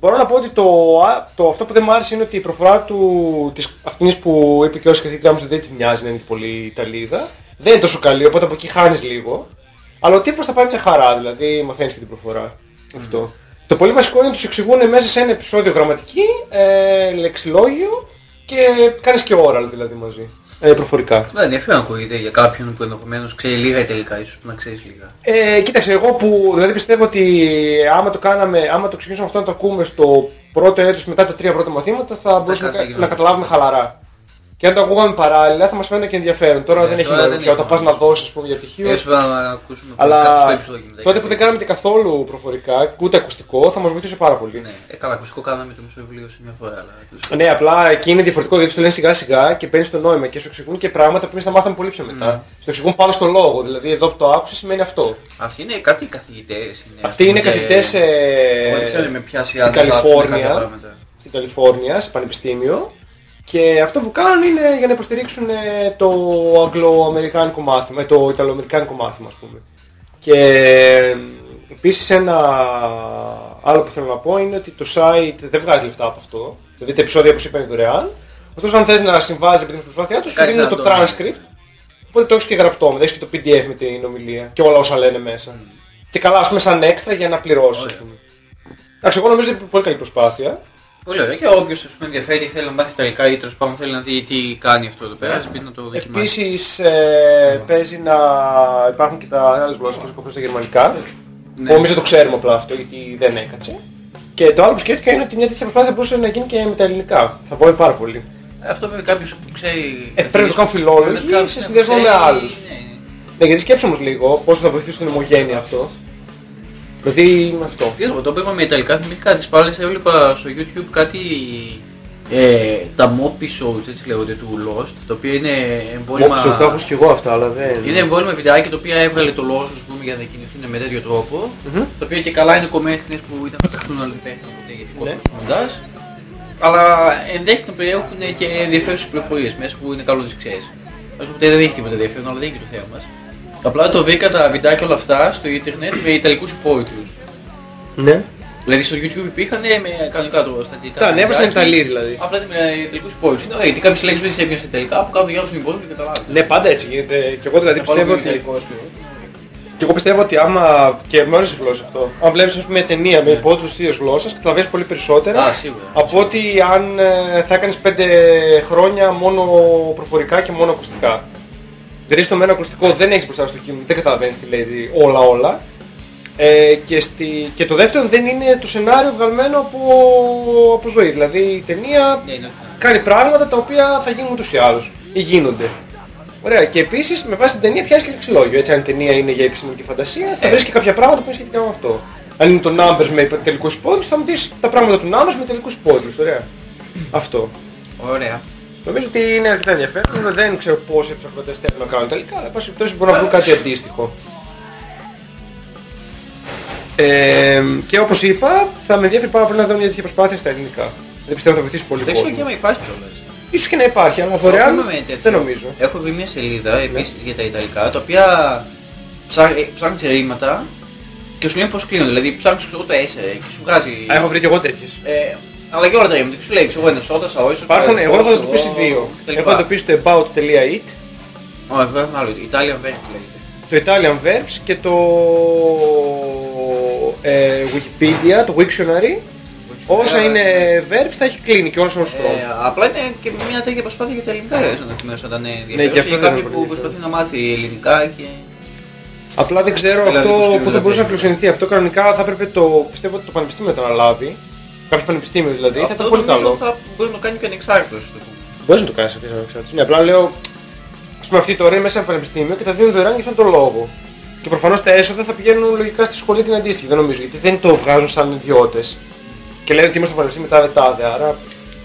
Μπορώ να πω ότι το, α- το, αυτό που δεν μου άρεσε είναι ότι η προφορά του, της, αυτής που είπε και ως καθηγήτριά μου ότι δεν τη μοιάζει να είναι πολύ Ιταλίδα, δεν είναι τόσο καλή, οπότε από εκεί χάνεις λίγο. Αλλά ο τύπος θα πάει μια χαρά, δηλαδή μαθαίνεις και την προφορά. Αυτό. Το πολύ βασικό είναι ότι τους εξηγούν μέσα σε ένα επεισόδιο γραμματική, ε, λεξιλόγιο και κάνεις και oral δηλαδή μαζί. Ε, προφορικά. Ναι, ενδιαφέρον ακούγεται για κάποιον που ενδεχομένως ξέρει λίγα Ιταλικά, ίσως να ξέρεις λίγα. Ε, κοίταξε, εγώ που δηλαδή πιστεύω ότι άμα το κάναμε, άμα το ξεκινήσουμε αυτό να το ακούμε στο πρώτο έτος μετά τα τρία πρώτα μαθήματα θα μπορούσαμε κάτι να, γινόταν. να καταλάβουμε χαλαρά. Και αν το ακούγαμε παράλληλα θα μας φαίνεται και ενδιαφέρον. Τώρα Ναι, δεν έχει τώρα νόημα δεν πια. έχει Όταν πας να νόημα. δώσεις ας πούμε, για πτυχίο. Έσπερα να ακούσουμε Αλλά κάποιο επεισόδιο και μετά. τότε που δεν κάναμε και καθόλου προφορικά, ούτε ακουστικό, θα μας βοηθούσε πάρα πολύ. Ναι, ε, καλά, ακουστικό κάναμε το μισό βιβλίο σε μια φορά, αλλά... τέλος πάντων. Ναι, απλά εκεί είναι διαφορετικό γιατί σου το λένε σιγά σιγά και παίρνεις το νόημα και σου εξηγούν και πράγματα που εμείς τα μάθαμε πολύ πιο μετά. Στο εξηγούν πάνω στο λόγο. Δηλαδή εδώ που το άκουσες σημαίνει αυτό. Αυτοί είναι κάτι καθηγητές. Είναι, Αυτοί είναι και- καθηγητές ε, Εγώ δεν ξέρω με ποια σειρά στην να γράψουν κάποια Καλιφόρνια. πράγματα. στην Καλιφόρνια, σε πανεπιστήμιο και αυτό που κάνουν είναι για να υποστηρίξουν ε, το αγγλοαμερικάνικο μάθημα, ε, το ιταλοαμερικάνικο μάθημα ας πούμε. Και ε, επίσης ένα άλλο που θέλω να πω είναι ότι το site δεν βγάζει λεφτά από αυτό. Δηλαδή τα επεισόδια όπως είπα είναι δωρεάν. Ωστόσο αν θες να συμβάζει επειδή την προσπάθειά τους, σου Κάνεις δίνουν ένα το donate. transcript. Οπότε το έχεις και γραπτό, μετά έχεις και το PDF με την ομιλία και όλα όσα λένε μέσα. Και καλά ας πούμε σαν έξτρα για να πληρώσεις. ας Ωραία. πούμε. Εντάξει, εγώ νομίζω ότι είναι πολύ καλή προσπάθεια. Πολύ ωραία. Και όποιος ας πούμε ενδιαφέρει θέλει να μάθει Ιταλικά ή τέλος πάντων θέλει να δει τι κάνει αυτό εδώ πέρα, ας μπει να το δοκιμάσει. Επίσης ε, παίζει να υπάρχουν και τα άλλες γλώσσες όπως υποθέτω στα γερμανικά. Ναι. Που εμείς δεν το ξέρουμε απλά αυτό γιατί δεν έκατσε. Και το άλλο που σκέφτηκα είναι ότι μια τέτοια προσπάθεια μπορούσε να γίνει και με τα ελληνικά. Θα πω πάρα πολύ. Αυτό πρέπει κάποιος που ξέρει... Ε, πρέπει να το κάνουν φιλόλογοι σε συνδυασμό με άλλους. Ναι, ναι. Ναι, γιατί σκέψου όμως λίγο πόσο θα βοηθήσει την ομογένεια αυτό. Δηλαδή με αυτό. Τι να το είπα με Ιταλικά, θυμήθηκα τις πάλες έβλεπα στο YouTube κάτι ε, τα mob episodes, έτσι λέγονται, του Lost, το οποίο είναι εμβόλυμα... Όπως τα έχω και εγώ αυτά, αλλά δεν... Είναι εμβόλυμα βιντεάκια το οποίο έβγαλε το Lost, ας πούμε, για να κινηθούν με τέτοιο τρόπο. Μμμ. Το οποίο και καλά είναι κομμένες σκηνές που ήταν να κάνουν όλοι τέχνη ποτέ γιατί Ναι. κόπτουν το μοντάζ. Αλλά ενδέχεται να περιέχουν και ενδιαφέρουσες πληροφορίες μέσα που είναι καλό να τις ξέρεις. Ας πούμε δεν έχει τίποτα ενδιαφέρον, αλλά δεν είναι και το θέμα μας. Απλά το βρήκα τα βιντεάκια όλα αυτά στο ίντερνετ με ιταλικούς υπόρριτους. Ναι. Δηλαδή στο YouTube υπήρχαν με κανονικά το στατικά. Τα ανέβασαν βιντεάκια. Ιταλοί δηλαδή. Απλά με ιταλικούς υπόρριτους. Είναι ωραία, γιατί κάποιες λέξεις δεν τις έβγαινε στα ιταλικά που κάνουν διάλογο στον υπόρριτο και καταλάβει. Ναι, πάντα έτσι γίνεται. Και εγώ δηλαδή Θα πάρω πιστεύω το ότι... ιταλικό, ας πούμε. Και εγώ πιστεύω ότι άμα και με όλες τις γλώσσες αυτό, αν βλέπεις ας πούμε μια ταινία με υπότιτλους της ίδιας γλώσσας, καταλαβαίνεις πολύ περισσότερα Α, σίγουρα. από ότι αν ε, θα έκανες πέντε χρόνια μόνο προφορικά και μόνο ακουστικά. Δηλαδή στο μένο ακουστικό δεν έχεις μπροστά στο κείμενο, δεν καταλαβαίνεις τι λέει όλα όλα. Ε, και, στη, και το δεύτερο δεν είναι το σενάριο βγαλμένο από, από ζωή. Δηλαδή η ταινία Ναι, είναι. κάνει πράγματα τα οποία θα γίνουν ούτως ή άλλως ή γίνονται. Ωραία. Και επίσης με βάση την ταινία πιάνεις και λεξιλόγιο. Έτσι αν η ταινία είναι για επιστημονική φαντασία θα Ε. βρεις και κάποια πράγματα που είναι σχετικά με αυτό. Αν είναι το Numbers με τελικούς υπόδειλους θα μου δεις τα πράγματα του Numbers με τελικούς υπόδειλους. Ωραία. Αυτό. Ωραία. Νομίζω ότι είναι αρκετά ενδιαφέρον. Δεν ξέρω πόσοι ψαχνοντές θέλουν να κάνουν τελικά, αλλά εν πάση περιπτώσει μπορούν να βρουν κάτι αντίστοιχο. Ε, και όπως είπα, θα με ενδιαφέρει πάρα πολύ να δω μια τέτοια προσπάθεια στα ελληνικά. Δεν πιστεύω θα βοηθήσει πολύ Δεν ξέρω κόσμο. και άμα υπάρχει κιόλας. Ίσως και να υπάρχει, αλλά Εγώ δωρεάν είμαι με τέτοιο. δεν νομίζω. Έχω βρει μια σελίδα επίσης για τα Ιταλικά, τα οποία ψά- ε, ψάχνεις ρήματα και σου λένε πώς κλείνονται. Δηλαδή ψάχνεις ξέρω, το έσαι και σου βγάζει... Α, έχω βρει και εγώ τέτοιες. Ε, αλλά και όλα τα ρήματα. Και σου λέει, ξέρω, ένα σώτας, αόησος, Υπάρχουν, ε, εγώ έχω πόσο, εντοπίσει δύο. κτλ. Έχω εντοπίσει το about.it, Ω, εγώ έχω άλλο, Italian Verse λέγεται. το Italian Verbs και το ε, Wikipedia, το Wiktionary. Όσα Ε, είναι verbs τα έχει κλείνει και όλους όλους τους Ε, χρόνους. απλά είναι και μια τέτοια προσπάθεια για τα ελληνικά ε, να θυμίσω όταν είναι και ενδιαφέρον. αυτό για δεν κάποιον είναι που πολύ προσπαθεί να μάθει ελληνικά και... Απλά δεν ξέρω Δηλαδή, αυτό τους που θα κύριους μπορούσε να δεν φιλοξενηθεί. Αυτό κανονικά θα έπρεπε το, πιστεύω ότι το πανεπιστήμιο το αναλάβει. Κάποιο πανεπιστήμιο δηλαδή, θα Αυτό ήταν πολύ νομίζω καλό. Θα μπορεί να το κάνει και ανεξάρτητος. το πούμε. Μπορείς να το κάνεις αυτό ανεξάρτητος. Ναι, απλά λέω, ας πούμε αυτή τώρα είναι μέσα σε ένα πανεπιστήμιο και τα δίνουν δωρεάν για αυτόν τον λόγο. Και προφανώς τα έσοδα θα πηγαίνουν λογικά στη σχολή την αντίστοιχη, δεν νομίζω, γιατί δεν το βγάζουν σαν ιδιώτες. Και λένε ότι είμαστε στο πανεπιστήμιο τάδε τάδε, άρα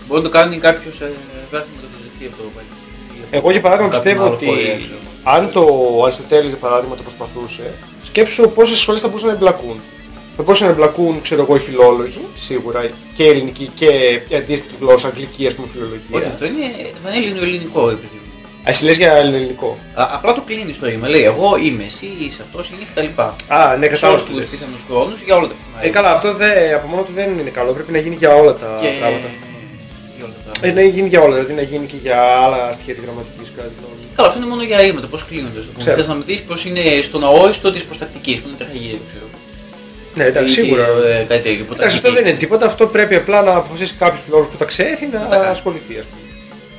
Μπορεί να το κάνει κάποιος ε, γράφει με το προσδεκτή αυτό. Εγώ για παράδειγμα Κάποιον πιστεύω άλλο ότι φορέα, ξέρω. αν το Αριστοτέλη για παράδειγμα το προσπαθούσε, σκέψου πόσες σχολές θα μπορούσαν να εμπλακούν. Θα μπορούσαν να εμπλακούν, ξέρω εγώ, οι φιλόλογοι, σίγουρα, και ελληνική και η αντίστοιχη γλώσσα, αγγλική ας πούμε Όχι, φιλολογία. αυτό είναι, θα είναι ελληνικό επειδή. Α, εσύ λες για ελληνικό. Α, απλά το κλείνεις το ρήμα. Λέει εγώ είμαι, εσύ είσαι, αυτός είναι κτλ. Α, ναι, Σε κατάλαβα όλους τι τους λες. πιθανούς χρόνους για όλα τα πιθανά. Ε, καλά, αυτό δε, από μόνο του δεν είναι καλό, πρέπει να γίνει για όλα τα και... πράγματα. για όλα τα Ε, πράγματα. να γίνει για όλα, δηλαδή να γίνει και για άλλα στοιχεία της γραμματικής κάτι. Καλά, αυτό είναι μόνο για ρήματα, πώς κλείνονται. στο πούμε. Ξέρω. Θες να με δεις πώς είναι στον αόριστο της προστακτικής, που είναι τραχαγίδι, ξέρω. Ναι, εντάξει, Ή, σίγουρα. ε, κάτι τέτοιο. Εντάξει, αυτό δεν είναι τίποτα, αυτό πρέπει απλά να αποφασίσει κάποιος φιλόλογος που τα ξέρει να τα κάνει. ασχοληθεί, ας πούμε.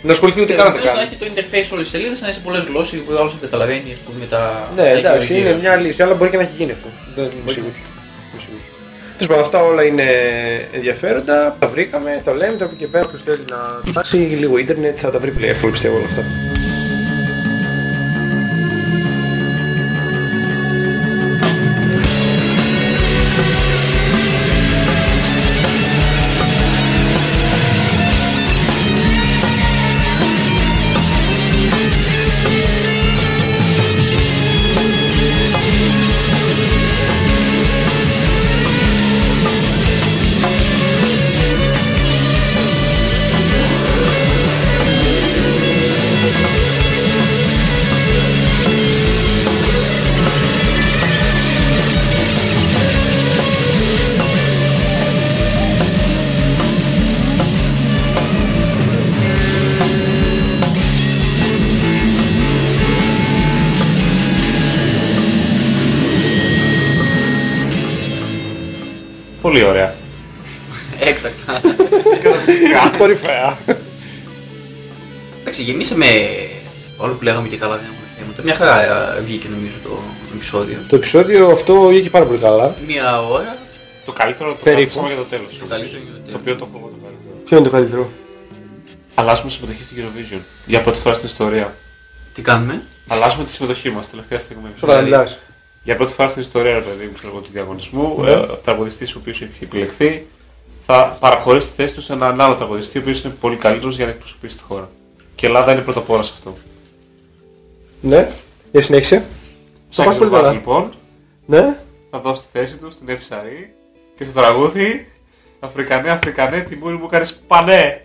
Να ασχοληθεί ούτε Και καν να τα επομένως να κάνει. έχει το interface όλες τις σελίδες, να είναι σε πολλές γλώσσες που όλος να καταλαβαίνει, ας πούμε, τα... Ναι, τα εντάξει, γεωργία, είναι ας μια πούμε. λύση, αλλά μπορεί και να έχει γίνει αυτό. Δεν είμαι Μπορεί. σίγουρος. Είμαι σίγουρος. Τέλος πάντων, αυτά όλα είναι ενδιαφέροντα, τα βρήκαμε, τα λέμε, το από εκεί και πέρα ποιος θέλει να φτάσει λίγο ίντερνετ θα τα βρει πολύ εύκολα πιστεύω όλα αυτά. Πολύ ωραία. Έκτακτα. Κορυφαία. Εντάξει, γεμίσαμε όλο που λέγαμε και καλά δεν έχουμε θέματα. Μια χαρά ε, βγήκε νομίζω το, το επεισόδιο. Το επεισόδιο αυτό βγήκε πάρα πολύ καλά. Μια ώρα, Το καλύτερο το Περίπου. κρατήσαμε για το τέλος. το καλύτερο είναι το Το τέλος. οποίο το έχω εγώ το καλύτερο. Ποιο είναι το καλύτερο; Αλλάζουμε συμμετοχή στην Eurovision. Για πρώτη φορά στην ιστορία. Τι κάνουμε; Αλλάζουμε τη συμμετοχή μας τελευταία στιγμή. Στο μιλάς. Για πρώτη φορά στην ιστορία ρε παιδί μου, ξέρω εγώ, του διαγωνισμού, Ναι. ε, ο τραγουδιστής ο οποίος έχει επιλεχθεί θα παραχωρήσει τη θέση του σε έναν άλλο τραγουδιστή ο οποίος είναι πολύ καλύτερος για να εκπροσωπήσει τη χώρα. Και η Ελλάδα είναι πρωτοπόρα σε αυτό. Ναι, για συνέχισε. Το πας Σάκης πολύ Βουβάς, καλά. λοιπόν Ναι. θα δώσει τη θέση του στην Ευσαρή και στο τραγούδι Αφρικανέ, Αφρικανέ, τι μούρη μου κάνεις πανέ.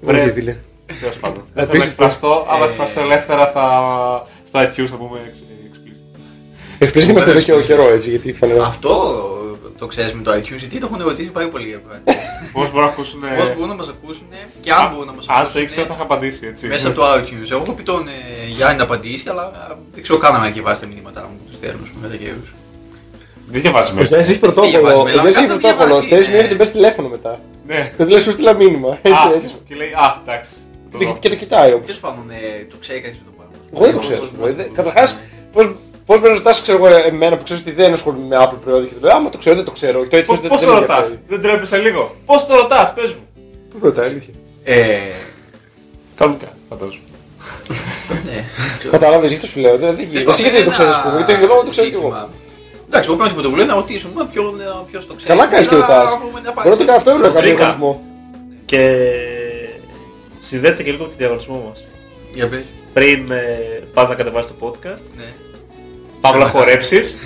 Βρε. Βρε. φίλε. Τέλος πάντων. Δεν θέλω να Επίσης, εκφραστώ, άμα ε, εκφραστώ ελεύθερα θα... στο iTunes θα πούμε εξ- explicit. Εκπλήσει είμαστε εδώ και καιρό έτσι γιατί φανερά. Αυτό το ξέρεις με το iTunes, γιατί το έχουν ρωτήσει πάρα πολύ για πράγματα. Πώς μπορούν να ακούσουν... Πώς μπορούν να μας ακούσουν και αν μπορούν να μας Αν το ήξερα θα ακούσουν είχα απαντήσει έτσι. μέσα από το iTunes. Εγώ έχω πει τον ε, Γιάννη να απαντήσει, αλλά ε, δεν ξέρω καν αν διαβάσει τα μηνύματά μου που τους στέλνω στους μετά καιρούς. Δεν διαβάζει Ο μέσα. Γιάννης έχει πρωτόκολλο. Διαβάζει, Ο με Γιάννης έχει κάτσε να πρωτόκολλο. διαβάσει, Στέλνεις ναι. μία και τον πες τηλέφωνο μετά. Ναι. Και του λέει σου στείλα μήνυμα. Έτσι Α, έτσι. και λέει, α, εντάξει. το Και- δω. Και το κοιτάει όμως. Τέλος πάντων, ε, το ξέρει κανείς αυτό το πράγμα. Εγώ δεν το ξέρω. Πώς- Ε, Καταρχάς, πώς, πώς με ρωτάς ξέρω εγώ εμένα που ξέρεις ότι δεν ασχολούμαι με Apple προϊόντα και του λέω άμα το ξέρω δεν το ξέρω. Και το Πώς- iTunes δεν Πώς δεν το με ρωτάς, ενδιαφέρει. δεν τρέπεσαι λίγο; Πώς το ρωτάς, πες μου. Πώς ρωτάει, αλήθεια. Ε, Κανονικά, φαντάζομαι. ναι. Κατάλαβες, γι' αυτό σου λέω. Δεν δεν γίνεται. Εσύ γιατί δεν το ξέρεις, ας πούμε. Γιατί εγώ δεν το ξέρω κι εγώ. Ζήτημα. Εντάξει, εγώ παίρνω την πρωτοβουλία να ρωτήσουμε ποιον, ε, ποιος το ξέρει. Καλά κάνεις και να ρωτάς. βρούμε μια Μπορώ να το κάνω αυτό, έβλεπα κάποιο βρήκα. οργανισμό. Και συνδέεται και λίγο με τη διαγωνισμό μας. Για πες. Πριν ε, πας να κατεβάσεις το podcast, Ναι. Παύλα χορέψεις,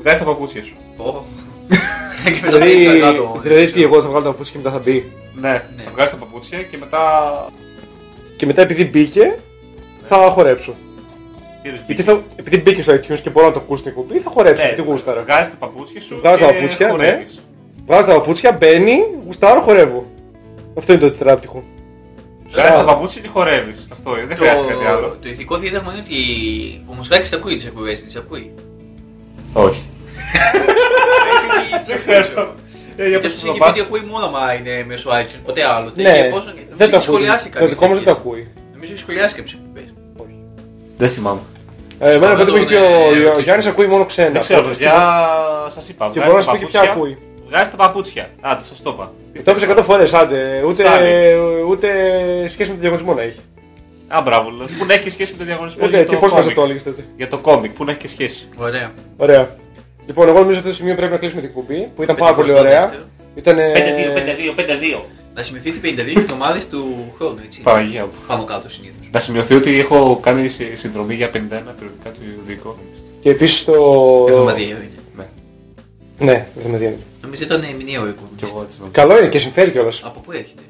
βγάζεις τα παπούτσια σου. Πω. Και μετά Δηλαδή, πήγες να κάτω. δηλαδή τι, εγώ θα βγάλω τα παπούτσια και μετά θα μπει. Ναι, Ναι. θα βγάζεις τα παπούτσια και μετά... Και μετά επειδή μπήκε, θα χορέψω. τι είναι, Γιατί θα, επειδή μπήκε στο iTunes και μπορώ να το ακούσει την εκπομπή, θα χορέψω. Ναι, Τι γούσταρα. βγάζεις τα παπούτσια σου Βγάζω τα και παπούτσια, ναι. χορεύεις. Βγάζω τα παπούτσια, μπαίνει, γουστάρω, χορεύω. Αυτό είναι το τετράπτυχο. Βγάζεις τα παπούτσια και χορεύεις. Αυτό είναι, δεν χρειάζεται κάτι άλλο. Το, το ηθικό δίδαγμα είναι ότι ο Μοσχάκης τα ακούει τις εκπομπές, τις ακούει. Όχι. Δεν ξέρω. Ε, για Και πες σας το έχει πει πας. ότι ακούει μόνο μα είναι μέσω iTunes, ποτέ άλλο. Ναι, Και εφόσον- δεν το έχει σχολιάσει ακούει. Το κάποιες δικό μας δεν το τέτοιες. ακούει. Νομίζω έχει σχολιάσει κάποιες εκπομπές. Δεν θυμάμαι. Ε, Εμένα Πάμε πότε μου τον, έχει πει ο- ε, ο ρωτήσουμε. Γιάννης ακούει μόνο ξένα. Δεν ξέρω, Οπότε παιδιά, σας είπα. Και βγάζεις μπορώ να τα σου πω και ποια παπούτσια. ακούει. Βγάζεις τα παπούτσια. Άντε, σας το είπα. Τι Το έπαιζε θες 100 φορές, άντε. Ούτε, Φτάνει. ούτε σχέση με το διαγωνισμό να έχει. Α, μπράβο. δηλαδή, Πού να έχει και σχέση με το διαγωνισμό Ε, για και το πώς μας κόμικ. το έλεγες τότε. Για το κόμικ, πού να έχει και σχέση. Ωραία. Ωραία. Λοιπόν, εγώ νομίζω σε αυτό το σημείο πρέπει να κλείσουμε την εκπομπή, που ήταν πάρα πολύ 52, ωραία. δεύτερο. Ήταν... 5-2, 5-2, 5-2. Να σημειωθεί 52 εβδομάδες του χρόνου, έτσι. Παναγία μου. Πάνω κάτω συνήθως. Να σημειωθεί ότι έχω κάνει συ- συνδρομή για 51 περιοδικά του δικού. Και επίσης το... Εβδομαδιαίο είναι. Ναι, Ναι, εβδομαδιαίο. Νομίζω ήταν ε, μηνιαίο εικόνα. κι εγώ έτσι νομίζω. Καλό είναι και συμφέρει κιόλας. Από πού έρχεται.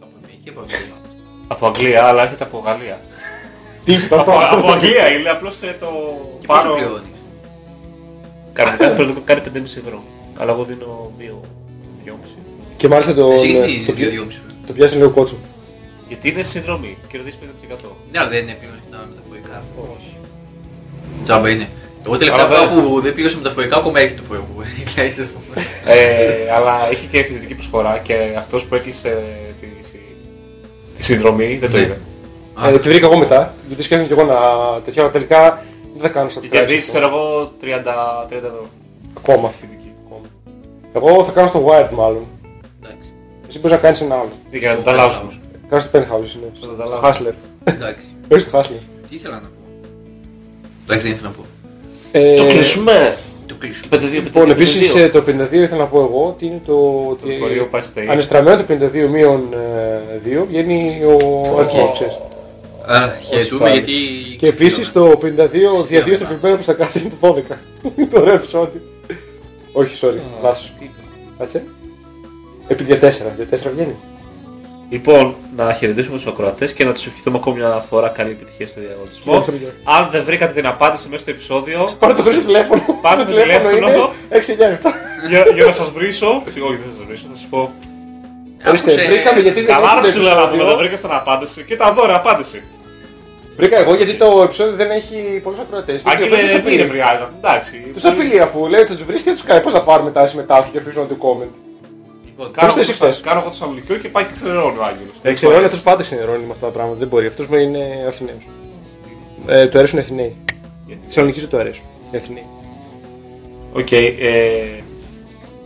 Από Αμερική, από Αγγλία. Από Αγγλία, αλλά έρχεται από Γαλλία. Τίποτα από, αυτό. από Αγγλία είναι απλώς ε, το Και πόσο πάνω... πληρώνεις; Κανονικά το περιοδικό κάνει 5,5 ευρώ. Αλλά εγώ δίνω 2, 2,5. Και μάλιστα το... Εσύ ναι, γιατί το, δίνεις 2,5 ευρώ. το πιάσεις λίγο κότσο. Γιατί είναι συνδρομή, κερδίζεις 5%. Ναι, αλλά δεν πληρώνεις και τα μεταφορικά. Τζάμπα είναι. Εγώ τελευταία Αλλά φορά δεν- που δεν πλήρωσα μεταφορικά ακόμα έχει το φορό που έχει. ε, αλλά έχει και φοιτητική προσφορά και αυτός που έκλεισε τη, τη συνδρομή δεν το Ναι. είδε. Ε, τη βρήκα εγώ μετά, γιατί σκέφτομαι κι εγώ να τέτοιο, τελικά δεν θα κάνω Και subscribe. κερδίζει, αυτό. ξέρω εγώ, 30, 30 ευρώ. Ακόμα. Φοιτητική. Ακόμα. Εγώ θα κάνω στο Wired μάλλον. Εντάξει. Εσύ μπορείς να κάνεις ένα άλλο. Για να τα αλλάζουμε. Κάνεις το Penthouse, ναι. Θα τα Στο αλλάξω. Hustler. Εντάξει. Όχι στο Hustler. Τι ήθελα να πω. Εντάξει, δεν ήθελα να πω. Ε, Το κλείσουμε. Το κλείσουμε. 52, Λοιπόν, επίσης ε, το 52 ήθελα να πω εγώ ότι είναι το... Το φορείο πάει στα ίδια. Ανεστραμμένο το 52 μείον 2 βγαίνει ο αριθμός, ξέρεις. Άρα χαιρετούμε πάλι. γιατί... Και επίσης το 52 δια 2 στο επιπέδο προς τα κάτω είναι το 12. Είναι το ωραίο επεισόδιο. Όχι, sorry, λάθος. Κάτσε. Επί δια 4, δια 4 βγαίνει. Λοιπόν, να χαιρετήσουμε τους ακροατές και να τους ευχηθούμε ακόμη μια φορά καλή επιτυχία στο διαγωνισμό. Χαιρετούμε. Αν δεν βρήκατε την απάντηση μέσα στο επεισόδιο, Πάρε το χρήσιμο τηλέφωνο. Πάρε το τηλέφωνο. είναι 697. για, για να σας βρίσω, συγγνώμη δεν θα σας βρίσω, θα σας πω. Ορίστε, Άκουσε- βρήκαμε γιατί δεν Καλά έχει ρε το σου λέω να πούμε, δεν επεισόδιο. βρήκατε την απάντηση. Κοίτα δώρα απάντηση. Βρήκα εγώ γιατί το επεισόδιο δεν έχει πολλούς ακροατές. Αν και αυτός τους δεν απειλεί. είναι βριάζα, εντάξει. Τους απειλεί αφού λέει ότι θα τους βρεις και τους κάνει. Πώς θα πάρουν μετά συμμετάσχουν και αφήσουν το comment. Λοιπόν, Κάνω εγώ Πώς το το- είπες; Κάνω εγώ το Σαμλικιό και πάει και ξενερώνει ο Άγγελος. Ε, ξέρω, αλλά αυτός πάντα ξενερώνει με αυτά τα πράγματα. Δεν μπορεί. Αυτός μου είναι Αθηναίος. Ε, του αρέσουν οι Αθηναίοι. Γιατί; Θεσσαλονίκη δεν του αρέσουν. Οι Αθηναίοι. Οκ, ε,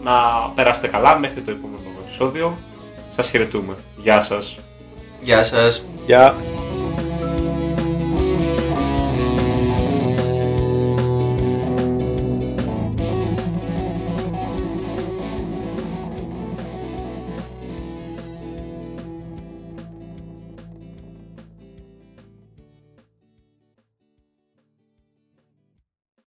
να περάσετε καλά μέχρι το επόμενο επεισόδιο. Σας χαιρετούμε. Γεια σας. Γεια σας. Γεια.